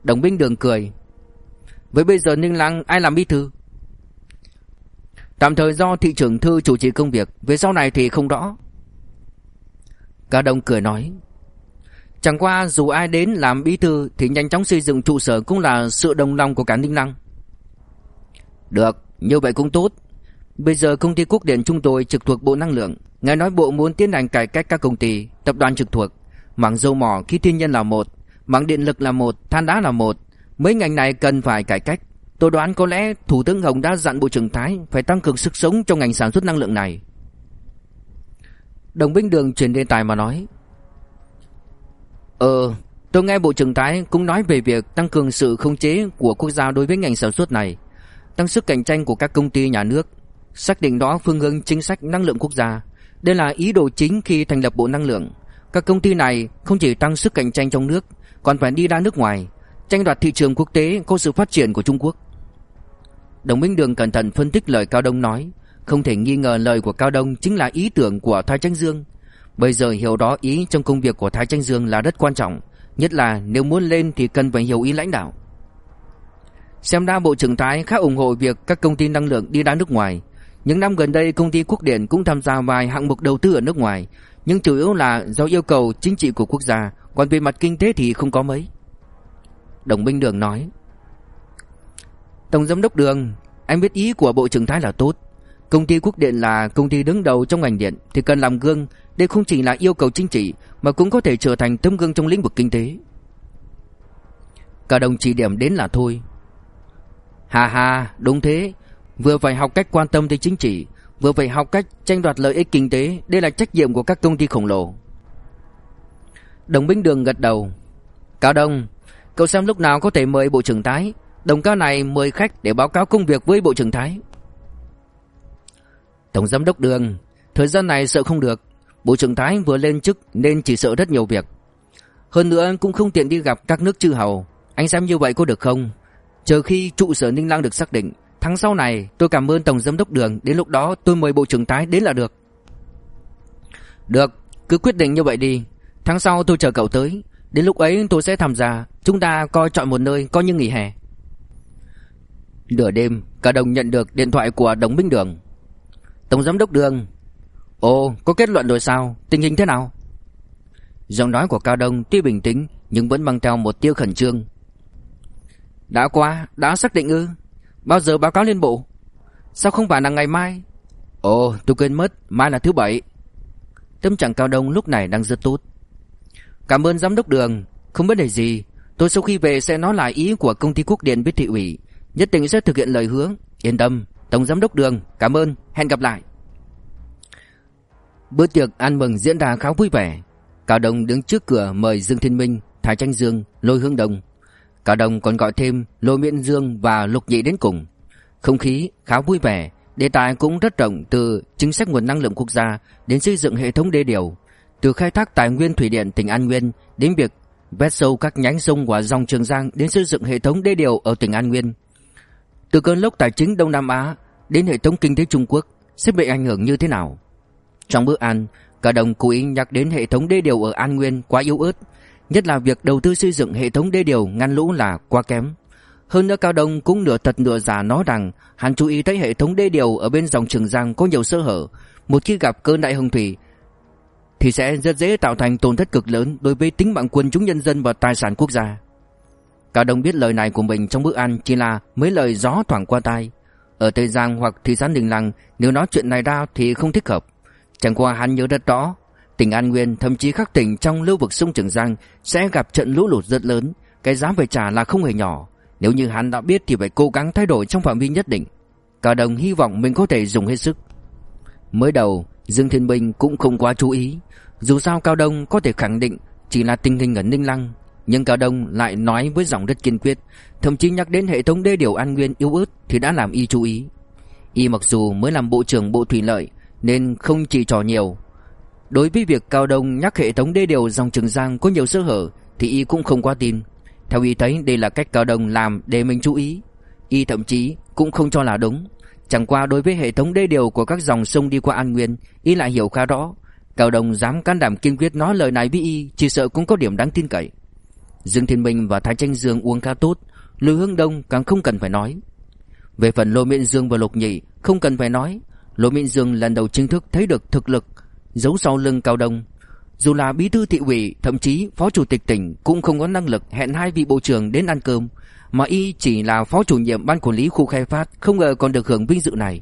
Đồng binh đường cười. Với bây giờ Ninh Lăng ai làm bí thư? Tạm thời do thị trưởng thư chủ trì công việc, về sau này thì không rõ. Cả đồng cười nói. Chẳng qua dù ai đến làm bí thư thì nhanh chóng xây dựng trụ sở cũng là sự đồng lòng của cả Ninh Lăng. Được, như vậy cũng tốt. Bây giờ công ty Quốc Điện chúng tôi trực thuộc Bộ Năng lượng, ngài nói bộ muốn tiến hành cải cách các công ty, tập đoàn trực thuộc, mảng dầu mỏ, khí thiên nhiên là một, mảng điện lực là một, than đá là một, mấy ngành này cần phải cải cách. Tôi đoán có lẽ Thủ tướng Hồng đã dặn Bộ trưởng Thái phải tăng cường sức sống trong ngành sản xuất năng lượng này. Đồng Binh Đường chuyển đề tài mà nói. Ờ, tôi nghe Bộ trưởng Thái cũng nói về việc tăng cường sự khống chế của quốc gia đối với ngành sản xuất này tăng sức cạnh tranh của các công ty nhà nước, xác định đó phương hướng chính sách năng lượng quốc gia. Đây là ý đồ chính khi thành lập Bộ Năng lượng. Các công ty này không chỉ tăng sức cạnh tranh trong nước, còn phải đi ra nước ngoài, tranh đoạt thị trường quốc tế có sự phát triển của Trung Quốc. Đồng Minh Đường cẩn thận phân tích lời Cao Đông nói, không thể nghi ngờ lời của Cao Đông chính là ý tưởng của Thái Tranh Dương. Bây giờ hiểu đó ý trong công việc của Thái Tranh Dương là rất quan trọng, nhất là nếu muốn lên thì cần phải hiểu ý lãnh đạo. Xem ra Bộ trưởng Thái khá ủng hộ việc các công ty năng lượng đi ra nước ngoài. Những năm gần đây công ty Quốc Điện cũng tham gia vài hạng mục đầu tư ở nước ngoài, nhưng chủ yếu là do yêu cầu chính trị của quốc gia, còn về mặt kinh tế thì không có mấy. Đồng Minh Đường nói. Tổng giám đốc Đường, anh biết ý của Bộ trưởng Thái là tốt. Công ty Quốc Điện là công ty đứng đầu trong ngành điện thì cần làm gương, đây không chỉ là yêu cầu chính trị mà cũng có thể trở thành tấm gương trong lĩnh vực kinh tế. Cả đồng chỉ điểm đến là thôi, Hà hà, đúng thế. Vừa phải học cách quan tâm tới chính trị, vừa phải học cách tranh đoạt lợi ích kinh tế, đây là trách nhiệm của các công ty khổng lồ. Đồng Binh Đường gật đầu. Cao Đông, cậu xem lúc nào có thể mời Bộ trưởng Thái. Đồng cao này mời khách để báo cáo công việc với Bộ trưởng Thái. Tổng Giám đốc Đường, thời gian này sợ không được. Bộ trưởng Thái vừa lên chức nên chỉ sợ rất nhiều việc. Hơn nữa cũng không tiện đi gặp các nước chư hầu. Anh xem như vậy có được không? Chờ khi trụ sở Ninh Lăng được xác định Tháng sau này tôi cảm ơn Tổng Giám đốc Đường Đến lúc đó tôi mời Bộ trưởng thái đến là được Được Cứ quyết định như vậy đi Tháng sau tôi chờ cậu tới Đến lúc ấy tôi sẽ tham gia Chúng ta coi chọn một nơi coi như nghỉ hè. Nửa đêm, Cả đồng nhận được điện thoại của Đồng Minh Đường. Tổng Giám đốc Đường, Ồ, có kết luận rồi sao? Tình hình thế nào? Giọng nói của Cao Đông tuy bình tĩnh, Nhưng vẫn mang theo một tiêu khẩn trương. Đã qua, Đã xác định ư? Bao giờ báo cáo liên bộ? Sao không phải là ngày mai? Ồ, tôi quên mất, Mai là thứ bảy. Tâm trạng Cao Đông lúc này đang rất tốt. Cảm ơn giám đốc đường, Không vấn đề gì. Tôi sau khi về sẽ nói lại ý của công ty quốc điện với thị ủy Nhất định sẽ thực hiện lời hứa. Yên tâm Tổng giám đốc đường Cảm ơn. Hẹn gặp lại. Bữa tiệc ăn mừng diễn ra khá vui vẻ. Cao Đông đứng trước cửa mời Dương Thiên Minh Thái Tranh Dương Lôi Hương Đông Cao Đông còn gọi thêm Lôi Miễn Dương và Lục Nhị đến cùng. Không khí khá vui vẻ Đề tài cũng rất rộng từ chính sách nguồn năng lượng quốc gia đến xây dựng hệ thống đê điều, từ khai thác tài nguyên thủy điện tỉnh An Nguyên đến việc vét sâu các nhánh sông của dòng Trường Giang đến xây dựng hệ thống đê điều ở tỉnh An Nguyên. Từ cơn lốc tài chính Đông Nam Á đến hệ thống kinh tế Trung Quốc sẽ bị ảnh hưởng như thế nào? Trong bữa ăn, cả đồng cố ý nhắc đến hệ thống đê điều ở An Nguyên quá yếu ớt, nhất là việc đầu tư xây dựng hệ thống đê điều ngăn lũ là quá kém. Hơn nữa Cao Đông cũng nửa thật nửa giả nói rằng hắn chú ý thấy hệ thống đê điều ở bên dòng Trường Giang có nhiều sơ hở, một khi gặp cơn đại hồng thủy thì sẽ rất dễ tạo thành tổn thất cực lớn đối với tính mạng quân chúng nhân dân và tài sản quốc gia. Cao Đông biết lời này của mình trong bữa ăn chỉ là mấy lời gió thoảng qua tai. Ở Tây Giang hoặc thị xã Đình Lăng nếu nói chuyện này ra thì không thích hợp. Chẳng qua hắn nhớ rất rõ, tỉnh An Nguyên thậm chí các tỉnh trong lưu vực sông Trường Giang sẽ gặp trận lũ lụt rất lớn, cái giá phải trả là không hề nhỏ. Nếu như hắn đã biết thì phải cố gắng thay đổi trong phạm vi nhất định. Cao Đông hy vọng mình có thể dùng hết sức. Mới đầu, Dương Thiên Bình cũng không quá chú ý. Dù sao Cao Đông có thể khẳng định chỉ là tình hình ở Ninh Lăng, nhưng Cao Đông lại nói với giọng rất kiên quyết, thậm chí nhắc đến hệ thống đê điều An Nguyên yếu ớt thì đã làm y chú ý. Y mặc dù mới làm bộ trưởng bộ thủy lợi nên không chỉ trò nhiều. Đối với việc Cao Đông nhắc hệ thống đê điều dòng Trường Giang có nhiều sơ hở thì y cũng không quá tin. Theo y thấy đây là cách Cao Đông làm để mình chú ý. Y thậm chí cũng không cho là đúng. Chẳng qua đối với hệ thống đê điều của các dòng sông đi qua An Nguyên, y lại hiểu khá rõ. Cao Đồng dám can đảm kiên quyết nói lời này với y, chỉ sợ cũng có điểm đáng tin cậy. Dương Thiên Minh và Thái Tranh Dương uống khá tốt, Lưu Hương Đông càng không cần phải nói. Về phần Lô Miện Dương và Lục Nhị, không cần phải nói. Lô Miện Dương lần đầu chính thức thấy được thực lực giấu sau lưng Cao Đông. Dù là bí thư thị ủy, thậm chí phó chủ tịch tỉnh cũng không có năng lực hẹn hai vị bộ trưởng đến ăn cơm, mà y chỉ là phó chủ nhiệm ban quản lý khu khai phát, không ngờ còn được hưởng vinh dự này.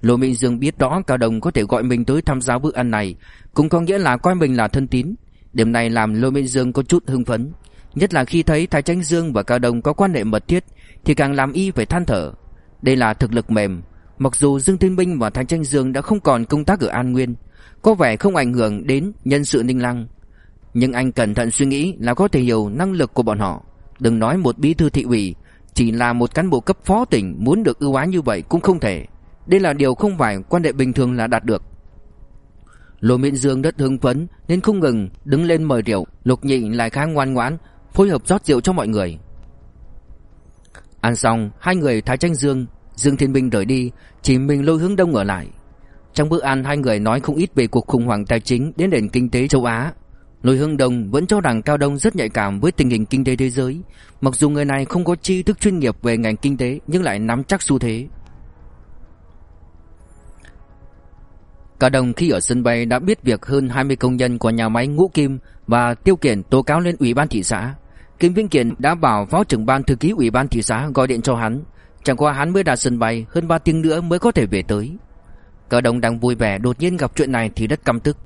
Lô Minh Dương biết rõ Cao Đồng có thể gọi mình tới tham gia bữa ăn này, cũng có nghĩa là coi mình là thân tín. Điểm này làm Lô Minh Dương có chút hưng phấn, nhất là khi thấy Thái Tranh Dương và Cao Đồng có quan hệ mật thiết thì càng làm y phải than thở. Đây là thực lực mềm, mặc dù Dương Thiên Minh và Thái Tranh Dương đã không còn công tác ở An Nguyên, có vẻ không ảnh hưởng đến nhân sự Ninh Lăng, nhưng anh cẩn thận suy nghĩ là có thể hiểu năng lực của bọn họ. Đừng nói một bí thư thị ủy, chỉ là một cán bộ cấp phó tỉnh muốn được ưu ái như vậy cũng không thể. Đây là điều không phải quan hệ bình thường là đạt được. Lô Miễn Dương rất hưng phấn nên không ngừng đứng lên mời rượu, Lục Nhị lại khá ngoan ngoãn, phối hợp rót rượu cho mọi người. Ăn xong, hai người Thái Tranh Dương, Dương Thiên Minh rời đi, chỉ mình Lôi Hướng Đông ở lại. Trong bữa ăn hai người nói không ít về cuộc khủng hoảng tài chính đến nền kinh tế châu Á Lôi Hưng Đông vẫn cho rằng Cao Đông rất nhạy cảm với tình hình kinh tế thế giới. Mặc dù người này không có tri thức chuyên nghiệp về ngành kinh tế, nhưng lại nắm chắc xu thế. Cao Đông khi ở sân bay đã biết việc hơn 20 công nhân của nhà máy Ngũ Kim và Tiêu Kiển tố cáo lên ủy ban thị xã. Kim Vĩnh Kiển đã bảo phó trưởng ban thư ký ủy ban thị xã gọi điện cho hắn. Chẳng qua hắn mới đạt sân bay hơn 3 tiếng nữa mới có thể về tới. Cao Đông đang vui vẻ đột nhiên gặp chuyện này thì rất căm tức.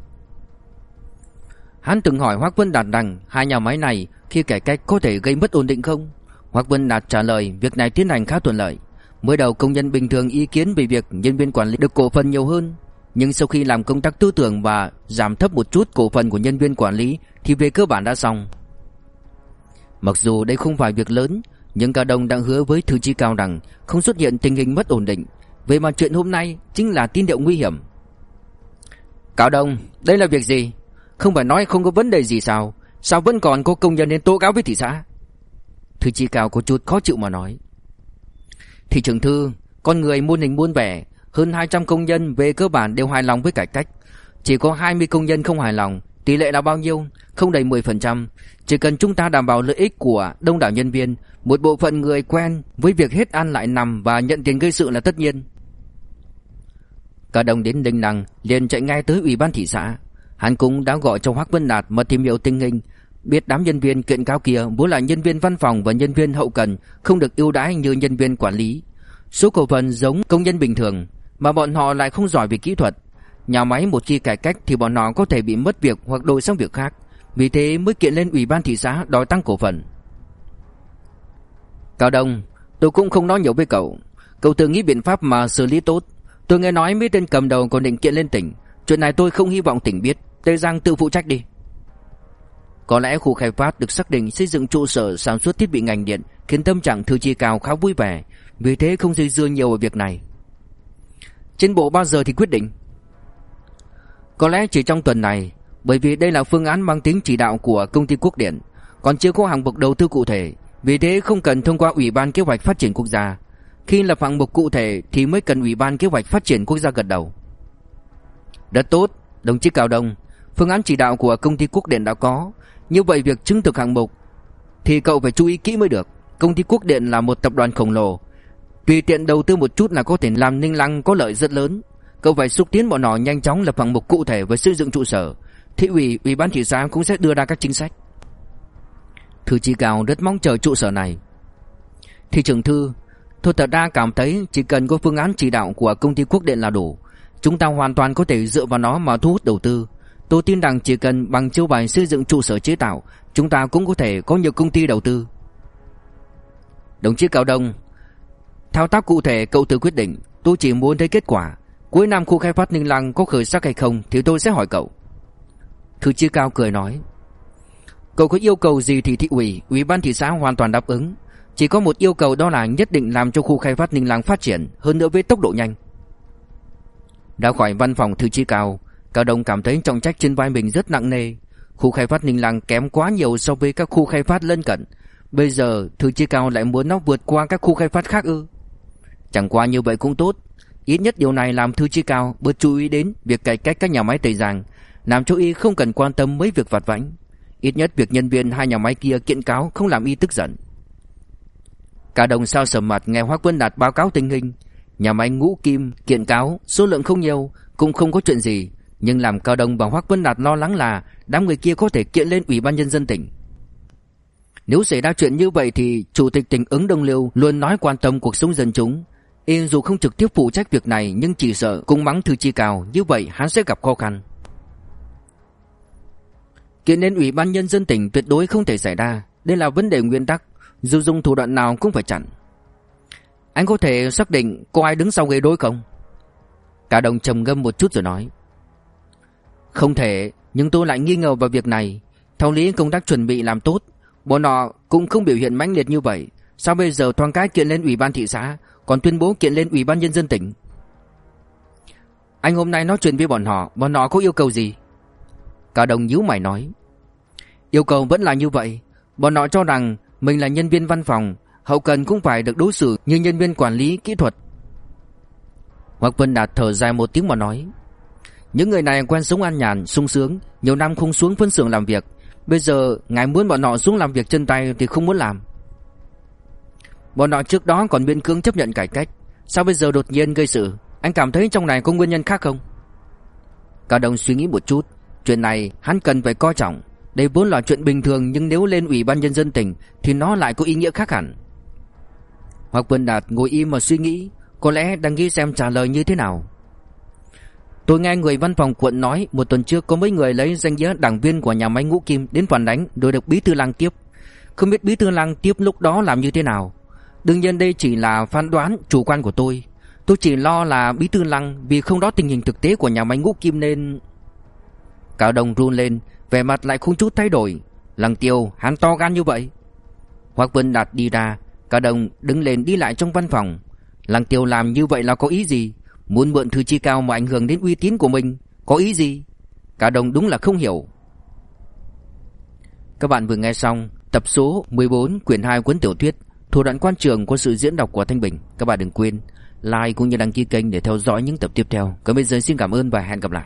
Hắn từng hỏi Hoắc Vân Đạt rằng hai nhà máy này khi cải cách có thể gây mất ổn định không? Hoắc Vân Đạt trả lời việc này tiến hành khá thuận lợi. Mới đầu công nhân bình thường ý kiến về việc nhân viên quản lý được cổ phần nhiều hơn, nhưng sau khi làm công tác tư tưởng và giảm thấp một chút cổ phần của nhân viên quản lý thì về cơ bản đã xong. Mặc dù đây không phải việc lớn, nhưng Cao Đông đang hứa với thư chi cao rằng không xuất hiện tình hình mất ổn định. Về mà chuyện hôm nay chính là tin hiệu nguy hiểm. Cao Đông, đây là việc gì? Không phải nói không có vấn đề gì sao Sao vẫn còn có công nhân đến tố cáo với thị xã Thư chi cao có chút khó chịu mà nói Thị trưởng thư, con người muôn hình muôn vẻ, hơn 200 công nhân về cơ bản đều hài lòng với cải cách. Chỉ có 20 công nhân không hài lòng, tỷ lệ là bao nhiêu? Không đầy 10%. Chỉ cần chúng ta đảm bảo lợi ích của đông đảo nhân viên, một bộ phận người quen với việc hết ăn lại nằm và nhận tiền gây sự là tất nhiên. Cả đồng đến đình Năng liền chạy ngay tới ủy ban thị xã. Hắn cũng đã gọi cho Hoắc Vân Đạt mà tìm hiểu tình hình, biết đám nhân viên kiện cáo kia vốn là nhân viên văn phòng và nhân viên hậu cần, không được ưu đãi như nhân viên quản lý. Số cổ phần giống công nhân bình thường, mà bọn họ lại không giỏi về kỹ thuật. Nhà máy một khi cải cách thì bọn họ có thể bị mất việc hoặc đổi sang việc khác, vì thế mới kiện lên ủy ban thị xã đòi tăng cổ phần. Cao Đông, tôi cũng không nói nhiều với cậu. Cậu tự nghĩ biện pháp mà xử lý tốt. Tôi nghe nói mấy tên cầm đầu còn định kiện lên tỉnh. Chuyện này tôi không hy vọng tỉnh biết. Tây Giang tự phụ trách đi. Có lẽ khu khai phát được xác định xây dựng trụ sở sản xuất thiết bị ngành điện khiến tâm trạng thư chi cao khá vui vẻ, vì thế không dây dưa nhiều ở việc này. Trên bộ bao giờ thì quyết định? Có lẽ chỉ trong tuần này, bởi vì đây là phương án mang tính chỉ đạo của công ty quốc điện, còn chưa có hạng mục đầu tư cụ thể, vì thế không cần thông qua Ủy ban Kế hoạch Phát triển Quốc gia. Khi lập hạng mục cụ thể thì mới cần Ủy ban Kế hoạch Phát triển Quốc gia gật đầu. Rất tốt, đồng chí Cao Đông, phương án chỉ đạo của công ty quốc điện đã có, như vậy việc chứng thực hạng mục thì cậu phải chú ý kỹ mới được. Công ty quốc điện là một tập đoàn khổng lồ, tùy tiện đầu tư một chút là có thể làm Ninh Lăng có lợi rất lớn. Cậu phải xúc tiến bọn họ nhanh chóng lập hạng mục cụ thể với xây dựng trụ sở. Thị ủy, ủy ban thị xã cũng sẽ đưa ra các chính sách. Thư Chi Cao rất mong chờ trụ sở này. Thị trưởng thư, tôi thật ra cảm thấy chỉ cần có phương án chỉ đạo của công ty quốc điện là đủ. Chúng ta hoàn toàn có thể dựa vào nó mà thu hút đầu tư. Tôi tin rằng chỉ cần bằng chiêu bài xây dựng trụ sở chế tạo, chúng ta cũng có thể có nhiều công ty đầu tư. Đồng chí Cao Đông, thao tác cụ thể cậu tự quyết định, tôi chỉ muốn thấy kết quả. Cuối năm khu khai phát Ninh Lăng có khởi sắc hay không thì tôi sẽ hỏi cậu. Thư Chi Cao cười nói, cậu có yêu cầu gì thì thị ủy, ủy ban thị xã hoàn toàn đáp ứng. Chỉ có một yêu cầu đó là nhất định làm cho khu khai phát Ninh Lăng phát triển hơn nữa với tốc độ nhanh. Đã khỏi văn phòng Thư Chi Cao, Cao Đông cảm thấy trọng trách trên vai mình rất nặng nề. Khu khai phát Ninh Lăng kém quá nhiều so với các khu khai phát lân cận. Bây giờ Thư Chi Cao lại muốn nó vượt qua các khu khai phát khác ư? Chẳng qua như vậy cũng tốt. Ít nhất điều này làm Thư Chi Cao bớt chú ý đến việc cải cách các nhà máy Tây Giang, làm cho y không cần quan tâm mấy việc vặt vãnh. Ít nhất việc nhân viên hai nhà máy kia kiện cáo không làm y tức giận. Cả đồng sao sầm mặt nghe Hoác Quân Đạt báo cáo tình hình, nhà máy Ngũ Kim kiện cáo số lượng không nhiều, cũng không có chuyện gì, nhưng làm Cao Đông và Hoắc Vân Đạt lo lắng là đám người kia có thể kiện lên Ủy ban nhân dân tỉnh. Nếu xảy ra chuyện như vậy thì chủ tịch tỉnh ứng Đông Liêu luôn nói quan tâm cuộc sống dân chúng. Y dù không trực tiếp phụ trách việc này nhưng chỉ sợ cũng mắng thư chi cao, như vậy hắn sẽ gặp khó khăn. Kiện lên Ủy ban nhân dân tỉnh tuyệt đối không thể xảy ra, đây là vấn đề nguyên tắc, dù dùng thủ đoạn nào cũng phải chặn. Anh có thể xác định có ai đứng sau ghế đối không? Cả đồng trầm ngâm một chút rồi nói. Không thể, nhưng tôi lại nghi ngờ vào việc này. Theo lý công tác chuẩn bị làm tốt, bọn họ cũng không biểu hiện mãnh liệt như vậy. Sao bây giờ thoáng cái kiện lên ủy ban thị xã, còn tuyên bố kiện lên ủy ban nhân dân tỉnh? Anh hôm nay nói chuyện với bọn họ, bọn họ có yêu cầu gì? Cả đồng nhíu mày nói. Yêu cầu vẫn là như vậy. Bọn họ cho rằng mình là nhân viên văn phòng, hậu cần cũng phải được đối xử như nhân viên quản lý kỹ thuật. Hoặc Vân Đạt thở dài một tiếng mà nói. Những người này quen sống an nhàn, sung sướng, nhiều năm không xuống phân xưởng làm việc. Bây giờ ngài muốn bọn họ xuống làm việc chân tay thì không muốn làm. Bọn họ trước đó còn miễn cưỡng chấp nhận cải cách, sao bây giờ đột nhiên gây sự? Anh cảm thấy trong này có nguyên nhân khác không? Cao Đông suy nghĩ một chút, chuyện này hắn cần phải coi trọng. Đây vốn là chuyện bình thường nhưng nếu lên ủy ban nhân dân tỉnh thì nó lại có ý nghĩa khác hẳn. Hoặc Vân Đạt ngồi im mà suy nghĩ, có lẽ đang nghĩ xem trả lời như thế nào. Tôi nghe người văn phòng quận nói một tuần trước có mấy người lấy danh nghĩa đảng viên của nhà máy Ngũ Kim đến phản đánh rồi được bí thư lăng tiếp. Không biết bí thư lăng tiếp lúc đó làm như thế nào. Đương nhiên đây chỉ là phán đoán chủ quan của tôi. Tôi chỉ lo là bí thư lăng vì không đó tình hình thực tế của nhà máy Ngũ Kim nên... Cao đồng run lên, vẻ mặt lại không chút thay đổi. Lăng tiêu, hắn to gan như vậy. Hoác Vân Đạt đi ra, Cao đồng đứng lên đi lại trong văn phòng. Lăng tiêu làm như vậy là có ý gì? Muốn mượn thư chi cao mà ảnh hưởng đến uy tín của mình, Có ý gì? Cả đồng đúng là không hiểu. Các bạn vừa nghe xong Tập số 14 quyển 2 cuốn tiểu thuyết Thủ đoạn quan trường của sự diễn đọc của Thanh Bình. Các bạn đừng quên like cũng như đăng ký kênh để theo dõi những tập tiếp theo. Còn bây giờ xin cảm ơn và hẹn gặp lại.